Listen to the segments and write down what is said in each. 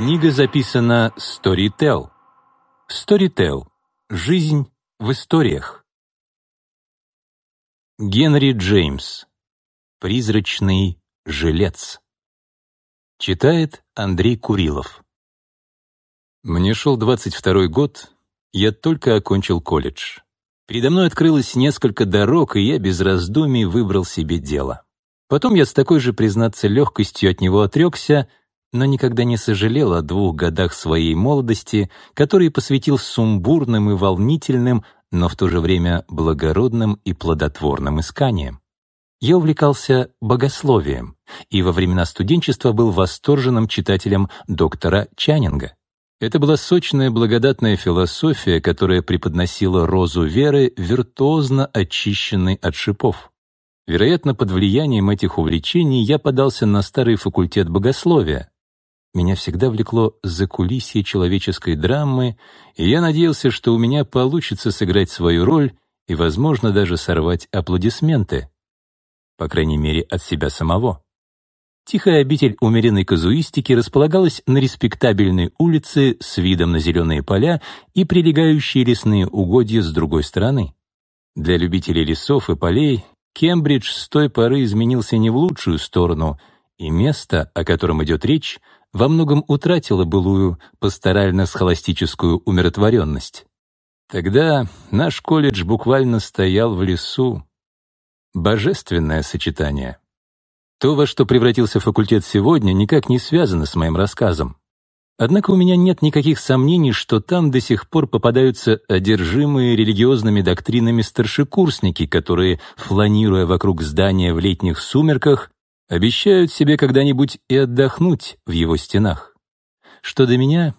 Книга записана Storytel. Storytel. Жизнь в историях. Генри Джеймс. Призрачный жилец. Читает Андрей Курилов. Мне шел 22 год, я только окончил колледж. Передо мной открылось несколько дорог, и я без раздумий выбрал себе дело. Потом я с такой же, признаться, легкостью от него отрекся — но никогда не сожалел о двух годах своей молодости, которые посвятил сумбурным и волнительным, но в то же время благородным и плодотворным исканиям. Я увлекался богословием и во времена студенчества был восторженным читателем доктора Чанинга. Это была сочная благодатная философия, которая преподносила розу веры, виртуозно очищенной от шипов. Вероятно, под влиянием этих увлечений я подался на старый факультет богословия, меня всегда влекло закулисье человеческой драмы, и я надеялся, что у меня получится сыграть свою роль и, возможно, даже сорвать аплодисменты. По крайней мере, от себя самого. Тихая обитель умеренной казуистики располагалась на респектабельной улице с видом на зеленые поля и прилегающие лесные угодья с другой стороны. Для любителей лесов и полей Кембридж с той поры изменился не в лучшую сторону, и место, о котором идет речь, во многом утратила былую пасторально-схоластическую умиротворенность. Тогда наш колледж буквально стоял в лесу. Божественное сочетание. То, во что превратился факультет сегодня, никак не связано с моим рассказом. Однако у меня нет никаких сомнений, что там до сих пор попадаются одержимые религиозными доктринами старшекурсники, которые, фланируя вокруг здания в летних сумерках, Обещают себе когда-нибудь и отдохнуть в его стенах. Что до меня,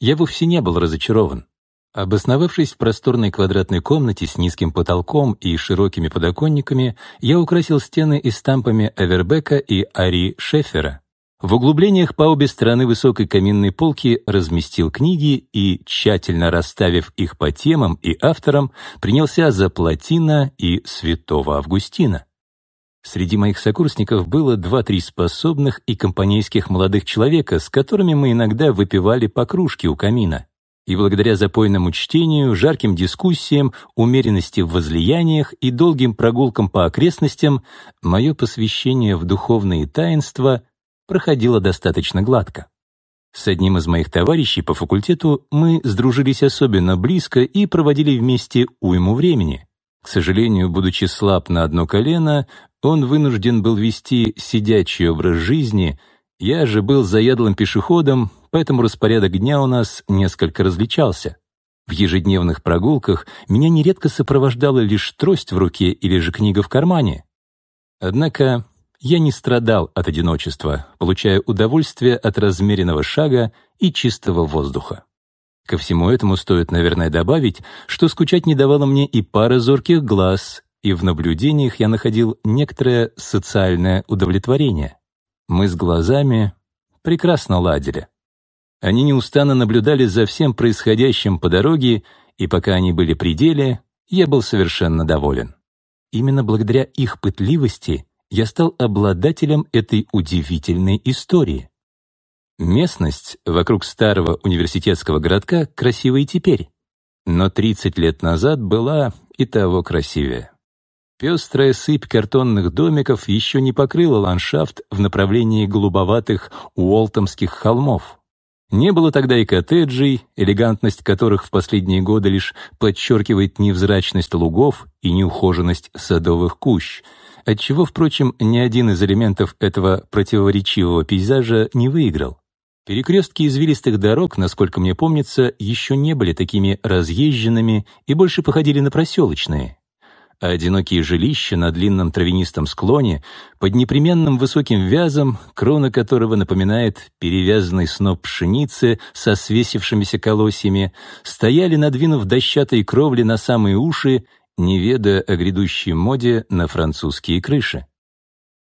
я вовсе не был разочарован. Обосновавшись в просторной квадратной комнате с низким потолком и широкими подоконниками, я украсил стены эстампами Эвербека и Ари Шефера. В углублениях по обе стороны высокой каминной полки разместил книги и, тщательно расставив их по темам и авторам, принялся за Платина и Святого Августина. Среди моих сокурсников было два-три способных и компанейских молодых человека, с которыми мы иногда выпивали по кружке у камина. И благодаря запойному чтению, жарким дискуссиям, умеренности в возлияниях и долгим прогулкам по окрестностям, мое посвящение в духовные таинства проходило достаточно гладко. С одним из моих товарищей по факультету мы сдружились особенно близко и проводили вместе уйму времени. К сожалению, будучи слаб на одно колено, он вынужден был вести сидячий образ жизни, я же был заядлым пешеходом, поэтому распорядок дня у нас несколько различался. В ежедневных прогулках меня нередко сопровождала лишь трость в руке или же книга в кармане. Однако я не страдал от одиночества, получая удовольствие от размеренного шага и чистого воздуха. Ко всему этому стоит, наверное, добавить, что скучать не давало мне и пара зорких глаз, и в наблюдениях я находил некоторое социальное удовлетворение. Мы с глазами прекрасно ладили. Они неустанно наблюдали за всем происходящим по дороге, и пока они были при деле, я был совершенно доволен. Именно благодаря их пытливости я стал обладателем этой удивительной истории. Местность вокруг старого университетского городка красива и теперь, но 30 лет назад была и того красивее. Пестрая сыпь картонных домиков еще не покрыла ландшафт в направлении голубоватых Уолтомских холмов. Не было тогда и коттеджей, элегантность которых в последние годы лишь подчеркивает невзрачность лугов и неухоженность садовых кущ, отчего, впрочем, ни один из элементов этого противоречивого пейзажа не выиграл. Перекрестки извилистых дорог, насколько мне помнится, еще не были такими разъезженными и больше походили на проселочные. А одинокие жилища на длинном травянистом склоне, под непременным высоким вязом, крона которого напоминает перевязанный сноп пшеницы со свесившимися колосьями, стояли, надвинув дощатые кровли на самые уши, не ведая о грядущей моде на французские крыши.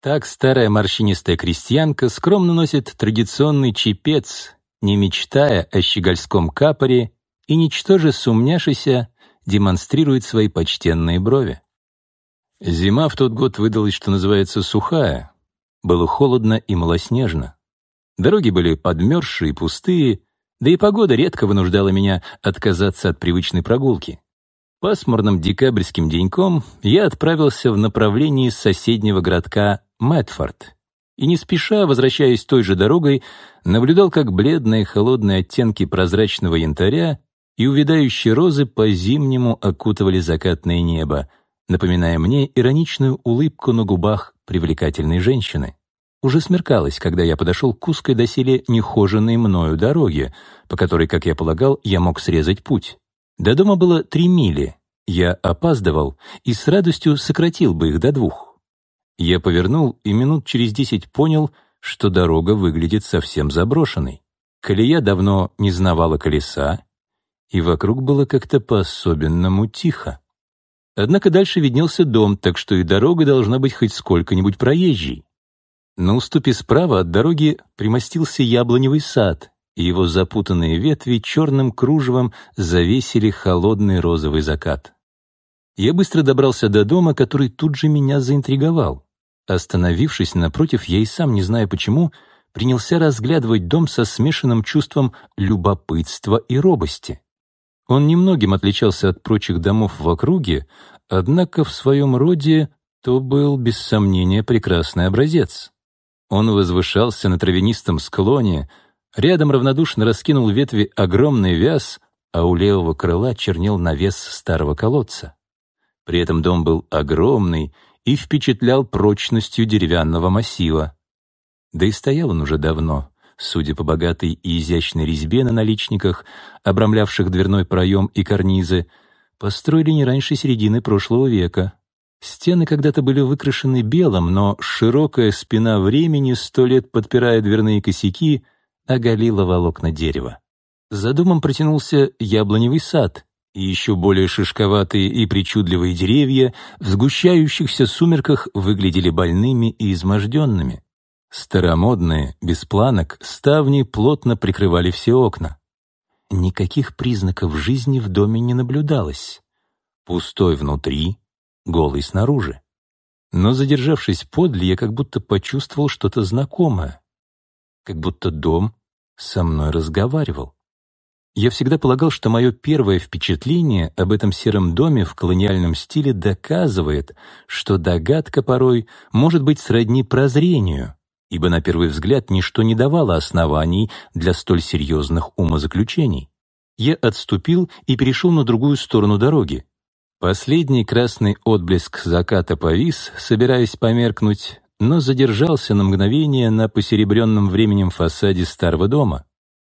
Так старая морщинистая крестьянка скромно носит традиционный чепец, не мечтая о щегольском капоре и, ничтоже сумняшися, демонстрирует свои почтенные брови. Зима в тот год выдалась, что называется, сухая. Было холодно и малоснежно. Дороги были подмерзшие и пустые, да и погода редко вынуждала меня отказаться от привычной прогулки. Пасмурным декабрьским деньком я отправился в направлении соседнего городка Мэтфорд и, не спеша, возвращаясь той же дорогой, наблюдал, как бледные холодные оттенки прозрачного янтаря и увядающие розы по-зимнему окутывали закатное небо, напоминая мне ироничную улыбку на губах привлекательной женщины. Уже смеркалось, когда я подошел к узкой доселе нехоженной мною дороге, по которой, как я полагал, я мог срезать путь. До дома было три мили. Я опаздывал и с радостью сократил бы их до двух. Я повернул и минут через десять понял, что дорога выглядит совсем заброшенной. Колея давно не знавала колеса, и вокруг было как-то по-особенному тихо. Однако дальше виднелся дом, так что и дорога должна быть хоть сколько-нибудь проезжей. На уступе справа от дороги примостился яблоневый сад, и его запутанные ветви черным кружевом завесили холодный розовый закат. Я быстро добрался до дома, который тут же меня заинтриговал. Остановившись напротив, я и сам, не зная почему, принялся разглядывать дом со смешанным чувством любопытства и робости. Он немногим отличался от прочих домов в округе, однако в своем роде то был, без сомнения, прекрасный образец. Он возвышался на травянистом склоне, рядом равнодушно раскинул ветви огромный вяз, а у левого крыла чернел навес старого колодца. При этом дом был огромный и впечатлял прочностью деревянного массива. Да и стоял он уже давно, судя по богатой и изящной резьбе на наличниках, обрамлявших дверной проем и карнизы, построили не раньше середины прошлого века. Стены когда-то были выкрашены белым, но широкая спина времени, сто лет подпирая дверные косяки, оголила волокна дерева. За домом протянулся яблоневый сад, и еще более шишковатые и причудливые деревья в сгущающихся сумерках выглядели больными и изможденными. Старомодные, без планок, ставни плотно прикрывали все окна. Никаких признаков жизни в доме не наблюдалось. Пустой внутри, голый снаружи. Но, задержавшись подле, я как будто почувствовал что-то знакомое. Как будто дом со мной разговаривал. Я всегда полагал, что мое первое впечатление об этом сером доме в колониальном стиле доказывает, что догадка порой может быть сродни прозрению, ибо на первый взгляд ничто не давало оснований для столь серьезных умозаключений. Я отступил и перешел на другую сторону дороги. Последний красный отблеск заката повис, собираясь померкнуть, но задержался на мгновение на посеребренном временем фасаде старого дома.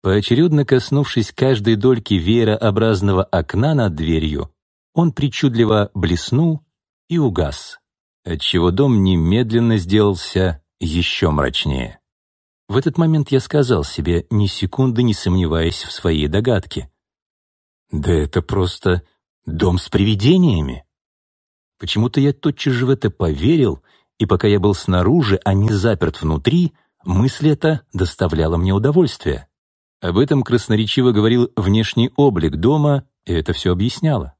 Поочередно коснувшись каждой дольки веерообразного окна над дверью, он причудливо блеснул и угас, отчего дом немедленно сделался еще мрачнее. В этот момент я сказал себе, ни секунды не сомневаясь в своей догадке. «Да это просто Дом с привидениями? Почему-то я тотчас же в это поверил, и пока я был снаружи, а не заперт внутри, мысль эта доставляла мне удовольствие. Об этом красноречиво говорил внешний облик дома, и это все объясняло.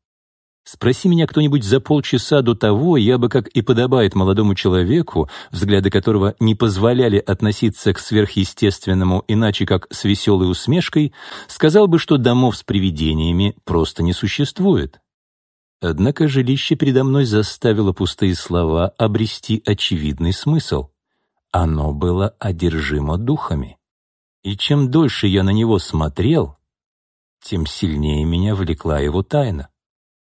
Спроси меня кто-нибудь за полчаса до того, я бы, как и подобает молодому человеку, взгляды которого не позволяли относиться к сверхъестественному иначе как с веселой усмешкой, сказал бы, что домов с привидениями просто не существует. Однако жилище передо мной заставило пустые слова обрести очевидный смысл. Оно было одержимо духами. И чем дольше я на него смотрел, тем сильнее меня влекла его тайна.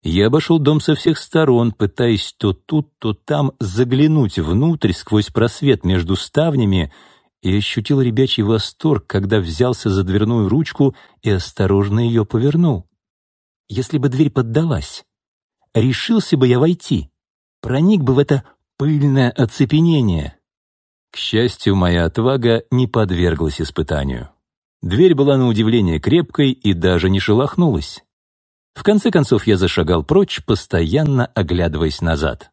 Я обошел дом со всех сторон, пытаясь то тут, то там заглянуть внутрь сквозь просвет между ставнями, и ощутил ребячий восторг, когда взялся за дверную ручку и осторожно ее повернул. Если бы дверь поддалась, решился бы я войти, проник бы в это пыльное оцепенение. К счастью, моя отвага не подверглась испытанию. Дверь была на удивление крепкой и даже не шелохнулась. В конце концов я зашагал прочь, постоянно оглядываясь назад.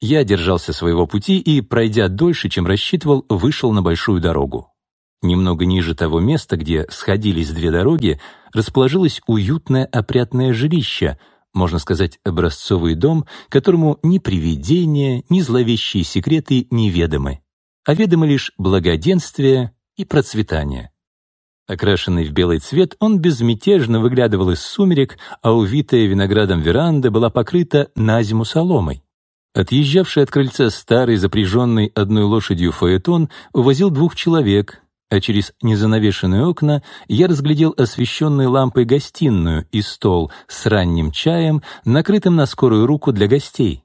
Я держался своего пути и, пройдя дольше, чем рассчитывал, вышел на большую дорогу. Немного ниже того места, где сходились две дороги, расположилось уютное опрятное жилище, можно сказать, образцовый дом, которому ни привидения, ни зловещие секреты неведомы, а ведомы лишь благоденствие и процветания. Окрашенный в белый цвет, он безмятежно выглядывал из сумерек, а увитая виноградом веранда была покрыта на зиму соломой. Отъезжавший от крыльца старый, запряженный одной лошадью фаэтон, увозил двух человек, а через незанавешенные окна я разглядел освещенной лампой гостиную и стол с ранним чаем, накрытым на скорую руку для гостей.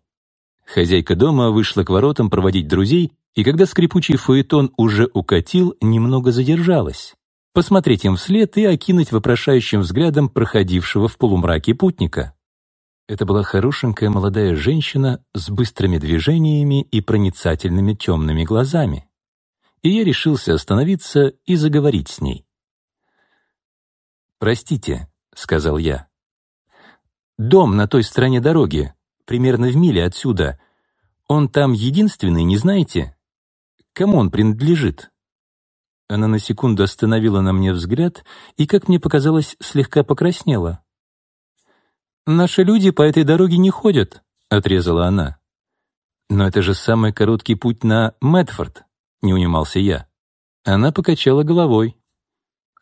Хозяйка дома вышла к воротам проводить друзей, и когда скрипучий фаэтон уже укатил, немного задержалась. Посмотреть им вслед и окинуть вопрошающим взглядом проходившего в полумраке путника. Это была хорошенькая молодая женщина с быстрыми движениями и проницательными темными глазами. И я решился остановиться и заговорить с ней. «Простите», — сказал я. «Дом на той стороне дороги, примерно в миле отсюда. Он там единственный, не знаете? Кому он принадлежит?» Она на секунду остановила на мне взгляд и, как мне показалось, слегка покраснела. «Наши люди по этой дороге не ходят», — отрезала она. «Но это же самый короткий путь на Мэтфорд», — не унимался я. Она покачала головой.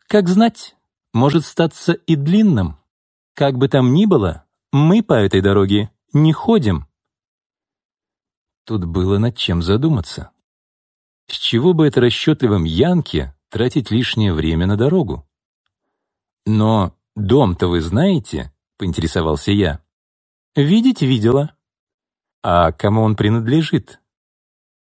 «Как знать, может статься и длинным. Как бы там ни было, мы по этой дороге не ходим». Тут было над чем задуматься. С чего бы это расчетливым Янке тратить лишнее время на дорогу? Но дом-то вы знаете, поинтересовался я. «Видеть видела». «А кому он принадлежит?»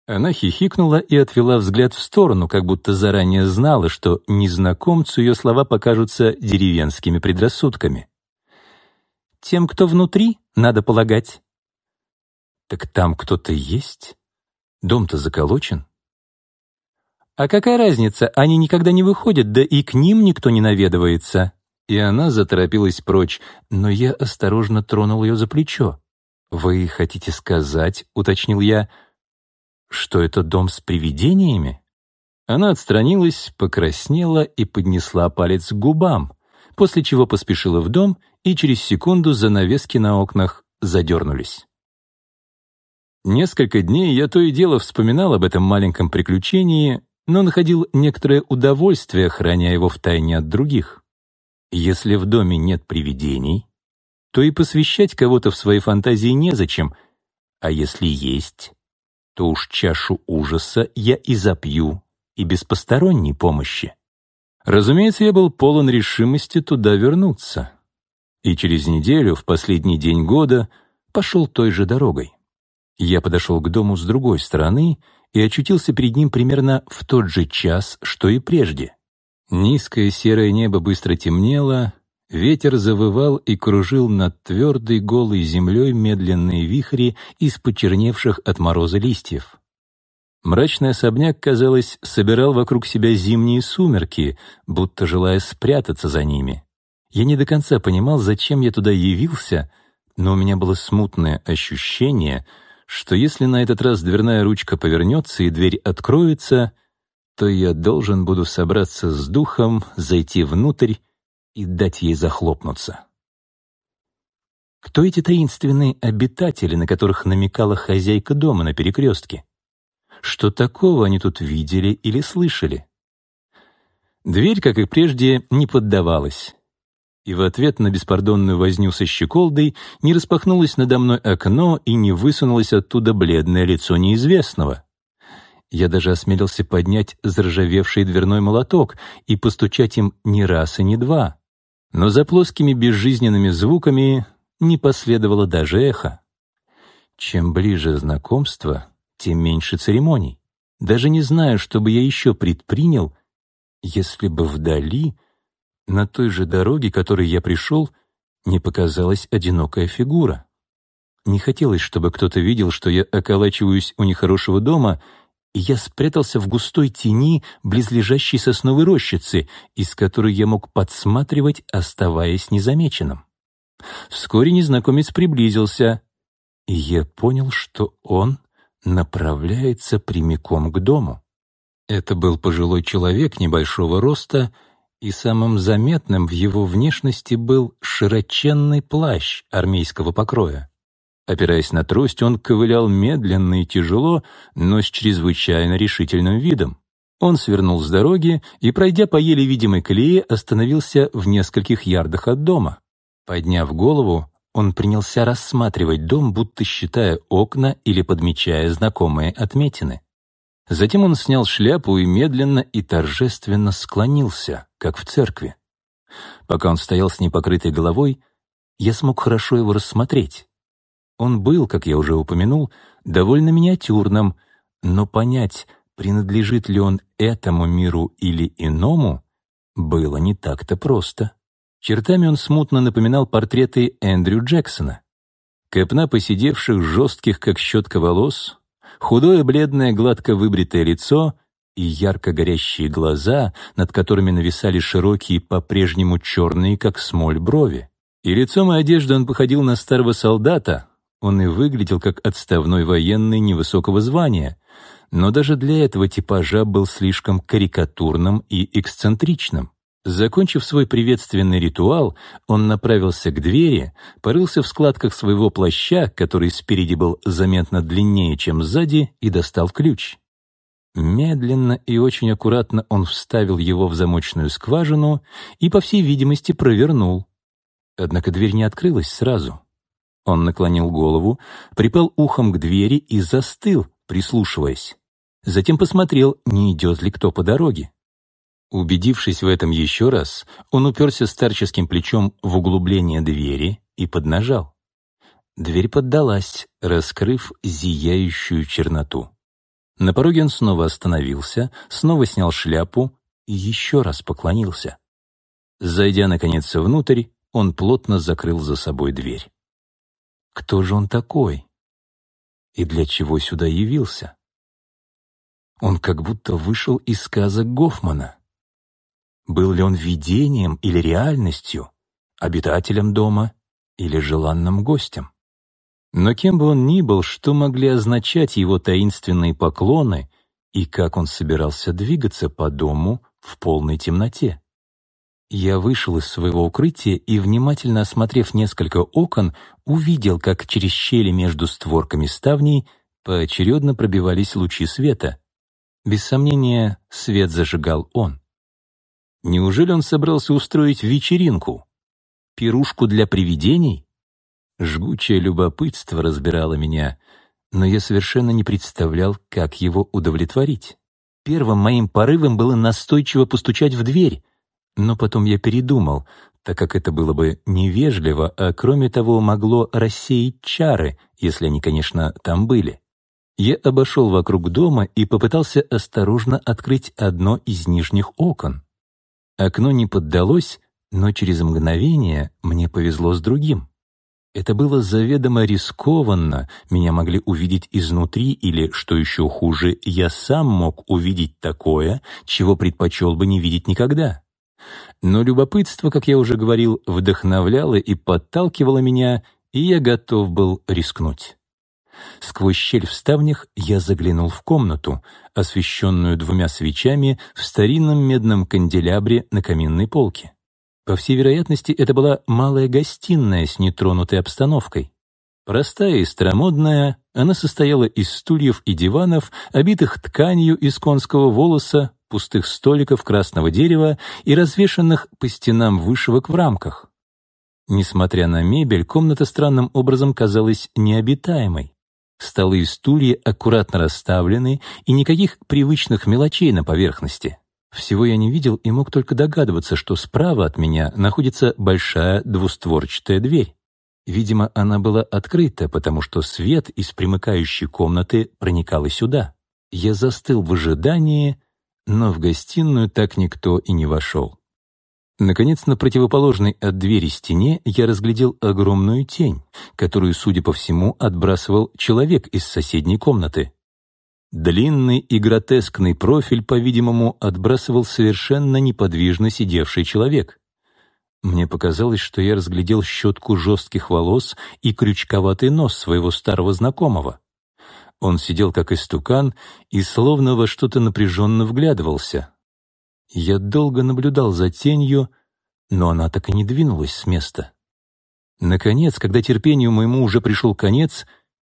Она хихикнула и отвела взгляд в сторону, как будто заранее знала, что незнакомцу ее слова покажутся деревенскими предрассудками. «Тем, кто внутри, надо полагать». «Так там кто-то есть? Дом-то заколочен?» «А какая разница, они никогда не выходят, да и к ним никто не наведывается», и она заторопилась прочь, но я осторожно тронул ее за плечо. «Вы хотите сказать, — уточнил я, — что это дом с привидениями?» Она отстранилась, покраснела и поднесла палец к губам, после чего поспешила в дом, и через секунду занавески на окнах задернулись. Несколько дней я то и дело вспоминал об этом маленьком приключении, но находил некоторое удовольствие, храня его в тайне от других. Если в доме нет привидений, то и посвящать кого-то в свои фантазии незачем, а если есть, то уж чашу ужаса я и запью, и без посторонней помощи. Разумеется, я был полон решимости туда вернуться. И через неделю, в последний день года, пошел той же дорогой. Я подошел к дому с другой стороны и очутился перед ним примерно в тот же час, что и прежде. Низкое серое небо быстро темнело, ветер завывал и кружил над твердой голой землей медленные вихри из почерневших от мороза листьев. Мрачный особняк, казалось, собирал вокруг себя зимние сумерки, будто желая спрятаться за ними. Я не до конца понимал, зачем я туда явился, но у меня было смутное ощущение, что если на этот раз дверная ручка повернется и дверь откроется, то я должен буду собраться с духом, зайти внутрь и дать ей захлопнуться. Кто эти таинственные обитатели, на которых намекала хозяйка дома на перекрестке? Что такого они тут видели или слышали? Дверь, как и прежде, не поддавалась. И в ответ на беспардонную возню со щеколдой не распахнулось надо мной окно и не высунулось оттуда бледное лицо неизвестного. Я даже осмелился поднять заржавевший дверной молоток и постучать им не раз и не два. Но за плоскими безжизненными звуками не последовало даже эхо. Чем ближе знакомство, тем меньше церемоний. Даже не знаю, что бы я еще предпринял, если бы вдали, на той же дороге, которой я пришел, не показалась одинокая фигура. Не хотелось, чтобы кто-то видел, что я околачиваюсь у нехорошего дома — и я спрятался в густой тени близлежащей сосновой рощицы, из которой я мог подсматривать, оставаясь незамеченным. Вскоре незнакомец приблизился, и я понял, что он направляется прямиком к дому. Это был пожилой человек небольшого роста, и самым заметным в его внешности был широченный плащ армейского покроя. Опираясь на трость, он ковылял медленно и тяжело, но с чрезвычайно решительным видом. Он свернул с дороги и, пройдя по еле видимой колее, остановился в нескольких ярдах от дома. Подняв голову, он принялся рассматривать дом, будто считая окна или подмечая знакомые отметины. Затем он снял шляпу и медленно и торжественно склонился, как в церкви. Пока он стоял с непокрытой головой, я смог хорошо его рассмотреть. Он был, как я уже упомянул, довольно миниатюрным, но понять, принадлежит ли он этому миру или иному, было не так-то просто. Чертами он смутно напоминал портреты Эндрю Джексона. Копна посидевших, жестких, как щетка волос, худое, бледное, гладко выбритое лицо и ярко горящие глаза, над которыми нависали широкие, по-прежнему черные, как смоль, брови. И лицом и одеждой он походил на старого солдата, он и выглядел как отставной военный невысокого звания, но даже для этого типажа был слишком карикатурным и эксцентричным. Закончив свой приветственный ритуал, он направился к двери, порылся в складках своего плаща, который спереди был заметно длиннее, чем сзади, и достал ключ. Медленно и очень аккуратно он вставил его в замочную скважину и, по всей видимости, провернул. Однако дверь не открылась сразу. Он наклонил голову, припал ухом к двери и застыл, прислушиваясь. Затем посмотрел, не идет ли кто по дороге. Убедившись в этом еще раз, он уперся старческим плечом в углубление двери и поднажал. Дверь поддалась, раскрыв зияющую черноту. На пороге он снова остановился, снова снял шляпу и еще раз поклонился. Зайдя, наконец, внутрь, он плотно закрыл за собой дверь. Кто же он такой? И для чего сюда явился? Он как будто вышел из сказок Гофмана. Был ли он видением или реальностью, обитателем дома или желанным гостем? Но кем бы он ни был, что могли означать его таинственные поклоны и как он собирался двигаться по дому в полной темноте? Я вышел из своего укрытия и, внимательно осмотрев несколько окон, увидел, как через щели между створками ставней поочередно пробивались лучи света. Без сомнения, свет зажигал он. Неужели он собрался устроить вечеринку? Пирушку для привидений? Жгучее любопытство разбирало меня, но я совершенно не представлял, как его удовлетворить. Первым моим порывом было настойчиво постучать в дверь, но потом я передумал, так как это было бы невежливо, а кроме того могло рассеять чары, если они, конечно, там были. Я обошел вокруг дома и попытался осторожно открыть одно из нижних окон. Окно не поддалось, но через мгновение мне повезло с другим. Это было заведомо рискованно, меня могли увидеть изнутри или, что еще хуже, я сам мог увидеть такое, чего предпочел бы не видеть никогда. Но любопытство, как я уже говорил, вдохновляло и подталкивало меня, и я готов был рискнуть. Сквозь щель в ставнях я заглянул в комнату, освещенную двумя свечами в старинном медном канделябре на каминной полке. По всей вероятности, это была малая гостиная с нетронутой обстановкой. Простая и старомодная, она состояла из стульев и диванов, обитых тканью из конского волоса, пустых столиков красного дерева и развешанных по стенам вышивок в рамках. Несмотря на мебель, комната странным образом казалась необитаемой. Столы и стулья аккуратно расставлены, и никаких привычных мелочей на поверхности. Всего я не видел и мог только догадываться, что справа от меня находится большая двустворчатая дверь. Видимо, она была открыта, потому что свет из примыкающей комнаты проникал и сюда. Я застыл в ожидании, но в гостиную так никто и не вошел. Наконец, на противоположной от двери стене я разглядел огромную тень, которую, судя по всему, отбрасывал человек из соседней комнаты. Длинный и гротескный профиль, по-видимому, отбрасывал совершенно неподвижно сидевший человек. Мне показалось, что я разглядел щетку жестких волос и крючковатый нос своего старого знакомого. Он сидел как истукан и словно во что-то напряженно вглядывался. Я долго наблюдал за тенью, но она так и не двинулась с места. Наконец, когда терпению моему уже пришел конец,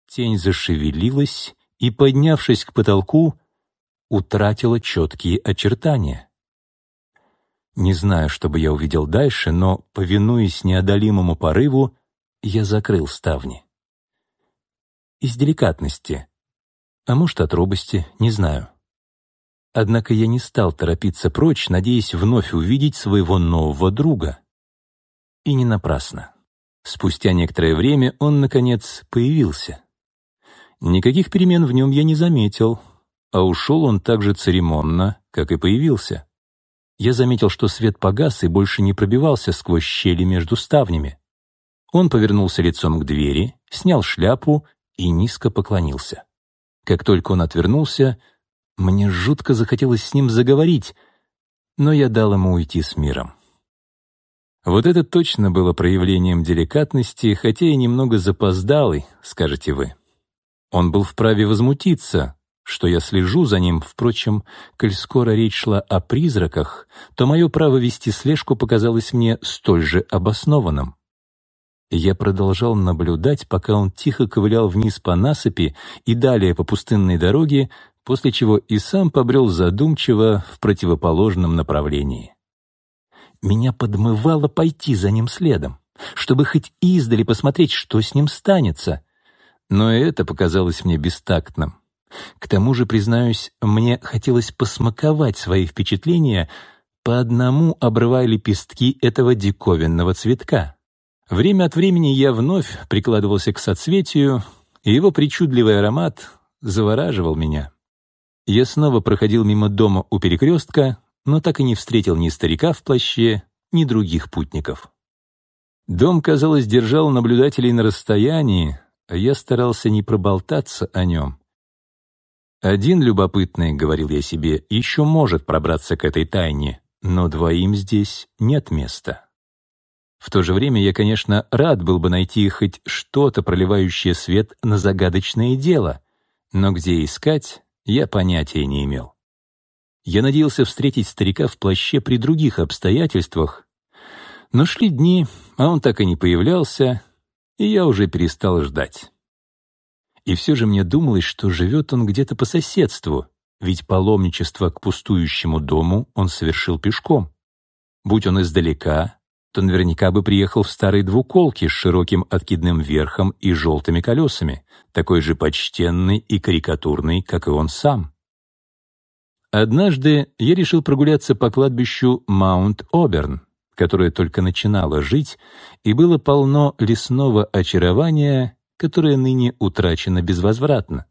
тень зашевелилась и, поднявшись к потолку, утратило четкие очертания. Не знаю, что бы я увидел дальше, но, повинуясь неодолимому порыву, я закрыл ставни. Из деликатности. А может, от робости, не знаю. Однако я не стал торопиться прочь, надеясь вновь увидеть своего нового друга. И не напрасно. Спустя некоторое время он, наконец, появился. Никаких перемен в нем я не заметил, а ушел он так же церемонно, как и появился. Я заметил, что свет погас и больше не пробивался сквозь щели между ставнями. Он повернулся лицом к двери, снял шляпу и низко поклонился. Как только он отвернулся, мне жутко захотелось с ним заговорить, но я дал ему уйти с миром. Вот это точно было проявлением деликатности, хотя и немного запоздалый, скажете вы. Он был вправе возмутиться, что я слежу за ним, впрочем, коль скоро речь шла о призраках, то мое право вести слежку показалось мне столь же обоснованным. Я продолжал наблюдать, пока он тихо ковылял вниз по насыпи и далее по пустынной дороге, после чего и сам побрел задумчиво в противоположном направлении. Меня подмывало пойти за ним следом, чтобы хоть издали посмотреть, что с ним станется. Но это показалось мне бестактным. К тому же, признаюсь, мне хотелось посмаковать свои впечатления, по одному обрывая лепестки этого диковинного цветка. Время от времени я вновь прикладывался к соцветию, и его причудливый аромат завораживал меня. Я снова проходил мимо дома у перекрестка, но так и не встретил ни старика в плаще, ни других путников. Дом, казалось, держал наблюдателей на расстоянии, а я старался не проболтаться о нем. Один любопытный, — говорил я себе, — еще может пробраться к этой тайне, но двоим здесь нет места. В то же время я, конечно, рад был бы найти хоть что-то, проливающее свет на загадочное дело, но где искать, я понятия не имел. Я надеялся встретить старика в плаще при других обстоятельствах, но шли дни, а он так и не появлялся, и я уже перестал ждать. И все же мне думалось, что живет он где-то по соседству, ведь паломничество к пустующему дому он совершил пешком. Будь он издалека, то наверняка бы приехал в старой двуколке с широким откидным верхом и желтыми колесами, такой же почтенный и карикатурный, как и он сам. Однажды я решил прогуляться по кладбищу Маунт-Оберн, которое только начинало жить, и было полно лесного очарования, которое ныне утрачено безвозвратно.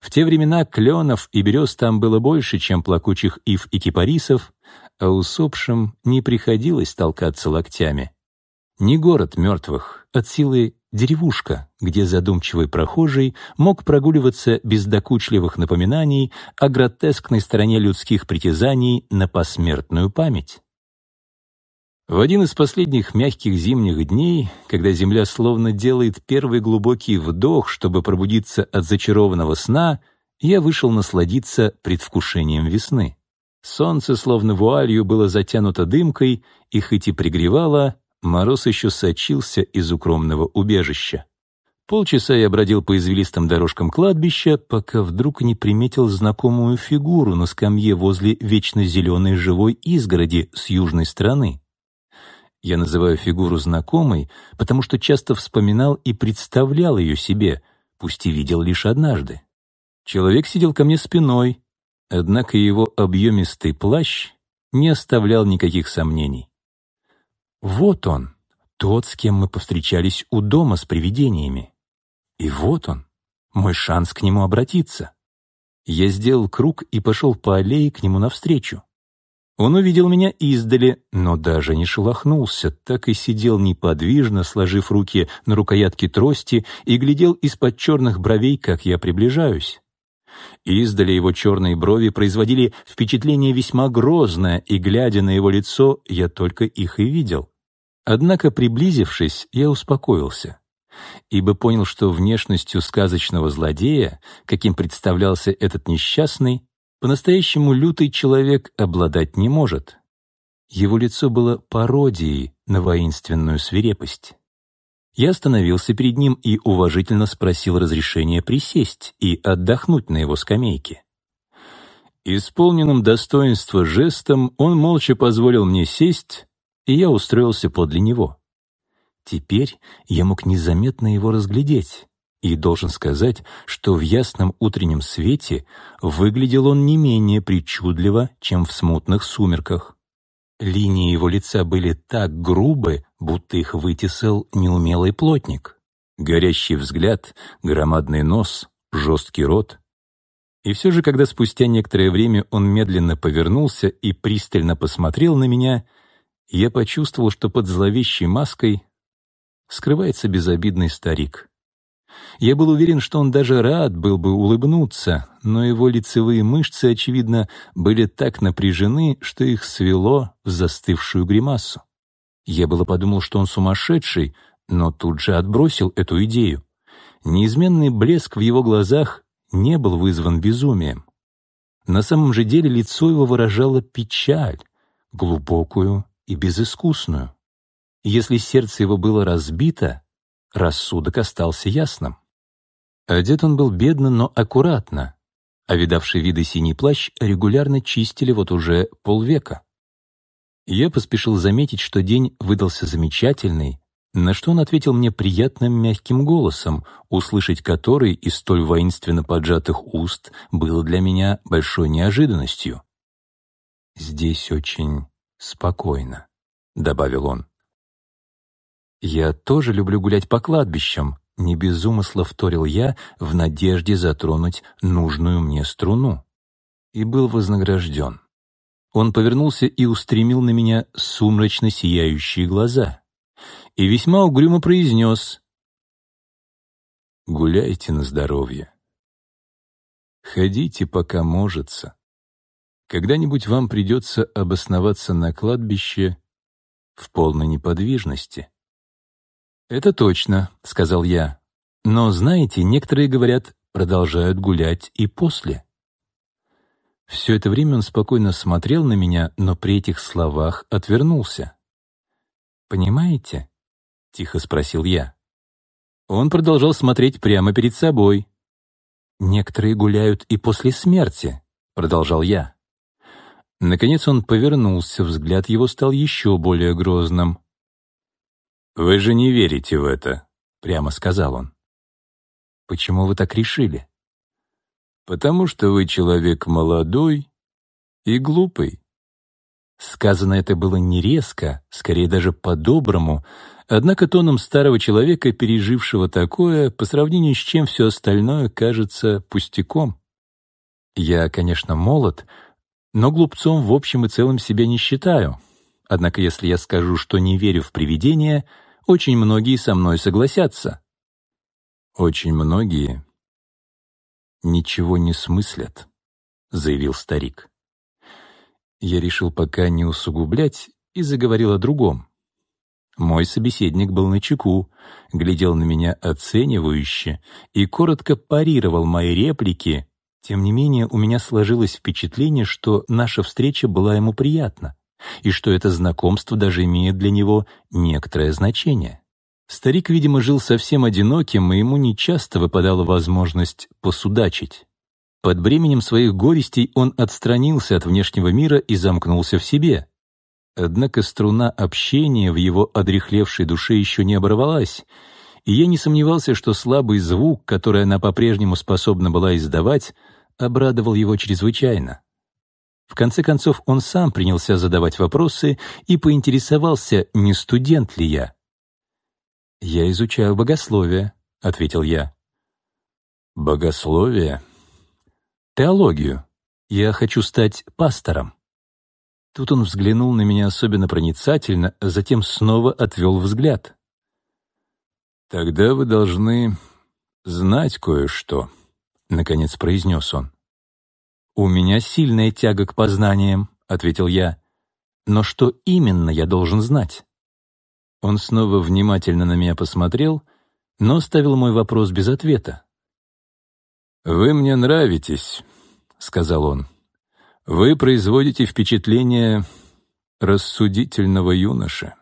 В те времена кленов и берез там было больше, чем плакучих ив и кипарисов, а усопшим не приходилось толкаться локтями. Не город мертвых, от силы деревушка, где задумчивый прохожий мог прогуливаться без докучливых напоминаний о гротескной стороне людских притязаний на посмертную память. В один из последних мягких зимних дней, когда земля словно делает первый глубокий вдох, чтобы пробудиться от зачарованного сна, я вышел насладиться предвкушением весны. Солнце словно вуалью было затянуто дымкой, и хоть и пригревало, Мороз еще сочился из укромного убежища. Полчаса я бродил по извилистым дорожкам кладбища, пока вдруг не приметил знакомую фигуру на скамье возле вечно зеленой живой изгороди с южной стороны. Я называю фигуру знакомой, потому что часто вспоминал и представлял ее себе, пусть и видел лишь однажды. Человек сидел ко мне спиной, однако его объемистый плащ не оставлял никаких сомнений. Вот он, тот, с кем мы повстречались у дома с привидениями. И вот он, мой шанс к нему обратиться. Я сделал круг и пошел по аллее к нему навстречу. Он увидел меня издали, но даже не шелохнулся, так и сидел неподвижно, сложив руки на рукоятке трости и глядел из-под черных бровей, как я приближаюсь. Издали его черные брови производили впечатление весьма грозное, и, глядя на его лицо, я только их и видел. Однако, приблизившись, я успокоился, ибо понял, что внешностью сказочного злодея, каким представлялся этот несчастный, по-настоящему лютый человек обладать не может. Его лицо было пародией на воинственную свирепость. Я остановился перед ним и уважительно спросил разрешения присесть и отдохнуть на его скамейке. Исполненным достоинства жестом он молча позволил мне сесть, и я устроился подле него. Теперь я мог незаметно его разглядеть, и должен сказать, что в ясном утреннем свете выглядел он не менее причудливо, чем в смутных сумерках. Линии его лица были так грубы, будто их вытесал неумелый плотник. Горящий взгляд, громадный нос, жесткий рот — и все же, когда спустя некоторое время он медленно повернулся и пристально посмотрел на меня, я почувствовал, что под зловещей маской скрывается безобидный старик. Я был уверен, что он даже рад был бы улыбнуться, но его лицевые мышцы, очевидно, были так напряжены, что их свело в застывшую гримасу. Я было подумал, что он сумасшедший, но тут же отбросил эту идею. Неизменный блеск в его глазах не был вызван безумием. На самом же деле лицо его выражало печаль, глубокую и безыскусную. Если сердце его было разбито, рассудок остался ясным. Одет он был бедно, но аккуратно, а видавший виды синий плащ регулярно чистили вот уже полвека. Я поспешил заметить, что день выдался замечательный, на что он ответил мне приятным мягким голосом, услышать который из столь воинственно поджатых уст было для меня большой неожиданностью. «Здесь очень спокойно», — добавил он. «Я тоже люблю гулять по кладбищам», — не без умысла вторил я в надежде затронуть нужную мне струну. И был вознагражден. Он повернулся и устремил на меня сумрачно сияющие глаза и весьма угрюмо произнес «Гуляйте на здоровье. Ходите, пока можется. Когда-нибудь вам придется обосноваться на кладбище в полной неподвижности». «Это точно», — сказал я. «Но, знаете, некоторые говорят, продолжают гулять и после». Все это время он спокойно смотрел на меня, но при этих словах отвернулся. «Понимаете?» тихо спросил я. Он продолжал смотреть прямо перед собой. «Некоторые гуляют и после смерти», — продолжал я. Наконец он повернулся, взгляд его стал еще более грозным. «Вы же не верите в это», — прямо сказал он. «Почему вы так решили?» «Потому что вы человек молодой и глупый». Сказано это было не резко, скорее даже по-доброму, однако тоном старого человека, пережившего такое, по сравнению с чем все остальное кажется пустяком. Я, конечно, молод, но глупцом в общем и целом себя не считаю. Однако если я скажу, что не верю в привидения, очень многие со мной согласятся. Очень многие ничего не смыслят, заявил старик. Я решил пока не усугублять и заговорил о другом. Мой собеседник был на чеку, глядел на меня оценивающе и коротко парировал мои реплики. Тем не менее, у меня сложилось впечатление, что наша встреча была ему приятна, и что это знакомство даже имеет для него некоторое значение. Старик, видимо, жил совсем одиноким, и ему нечасто выпадала возможность посудачить. Под бременем своих горестей он отстранился от внешнего мира и замкнулся в себе. Однако струна общения в его одрехлевшей душе еще не оборвалась, и я не сомневался, что слабый звук, который она по-прежнему способна была издавать, обрадовал его чрезвычайно. В конце концов, он сам принялся задавать вопросы и поинтересовался, не студент ли я. «Я изучаю богословие», — ответил я. «Богословие?» «Теологию. Я хочу стать пастором». Тут он взглянул на меня особенно проницательно, а затем снова отвел взгляд. «Тогда вы должны знать кое-что», — наконец произнес он. «У меня сильная тяга к познаниям», — ответил я. «Но что именно я должен знать?» Он снова внимательно на меня посмотрел, но оставил мой вопрос без ответа. «Вы мне нравитесь», — сказал он. Вы производите впечатление рассудительного юноши.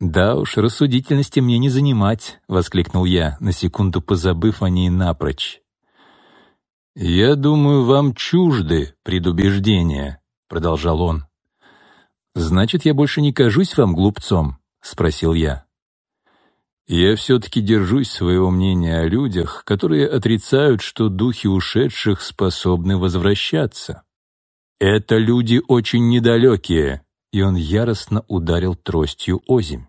«Да уж, рассудительности мне не занимать», — воскликнул я, на секунду позабыв о ней напрочь. «Я думаю, вам чужды предубеждения», — продолжал он. «Значит, я больше не кажусь вам глупцом?» — спросил я. «Я все-таки держусь своего мнения о людях, которые отрицают, что духи ушедших способны возвращаться. Это люди очень недалекие», — и он яростно ударил тростью озимь.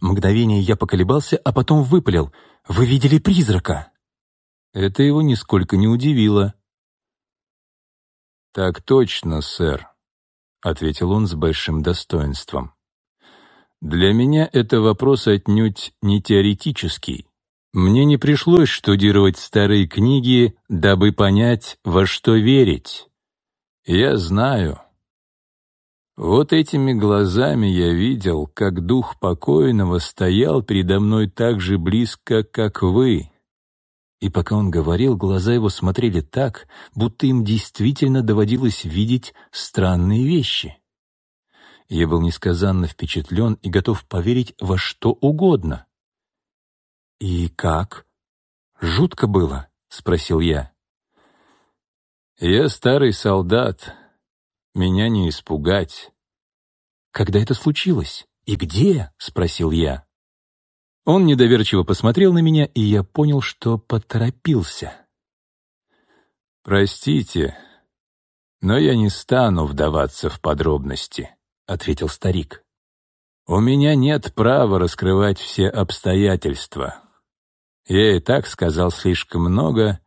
Мгновение я поколебался, а потом выпалил. «Вы видели призрака?» Это его нисколько не удивило. «Так точно, сэр», — ответил он с большим достоинством. «Для меня это вопрос отнюдь не теоретический. Мне не пришлось штудировать старые книги, дабы понять, во что верить. Я знаю. Вот этими глазами я видел, как дух покойного стоял передо мной так же близко, как вы, и пока он говорил, глаза его смотрели так, будто им действительно доводилось видеть странные вещи. Я был несказанно впечатлен и готов поверить во что угодно. «И как? Жутко было?» — спросил я. «Я старый солдат. Меня не испугать». «Когда это случилось? И где?» — спросил я. Он недоверчиво посмотрел на меня, и я понял, что поторопился. «Простите, но я не стану вдаваться в подробности», — ответил старик. «У меня нет права раскрывать все обстоятельства. Я и так сказал слишком много,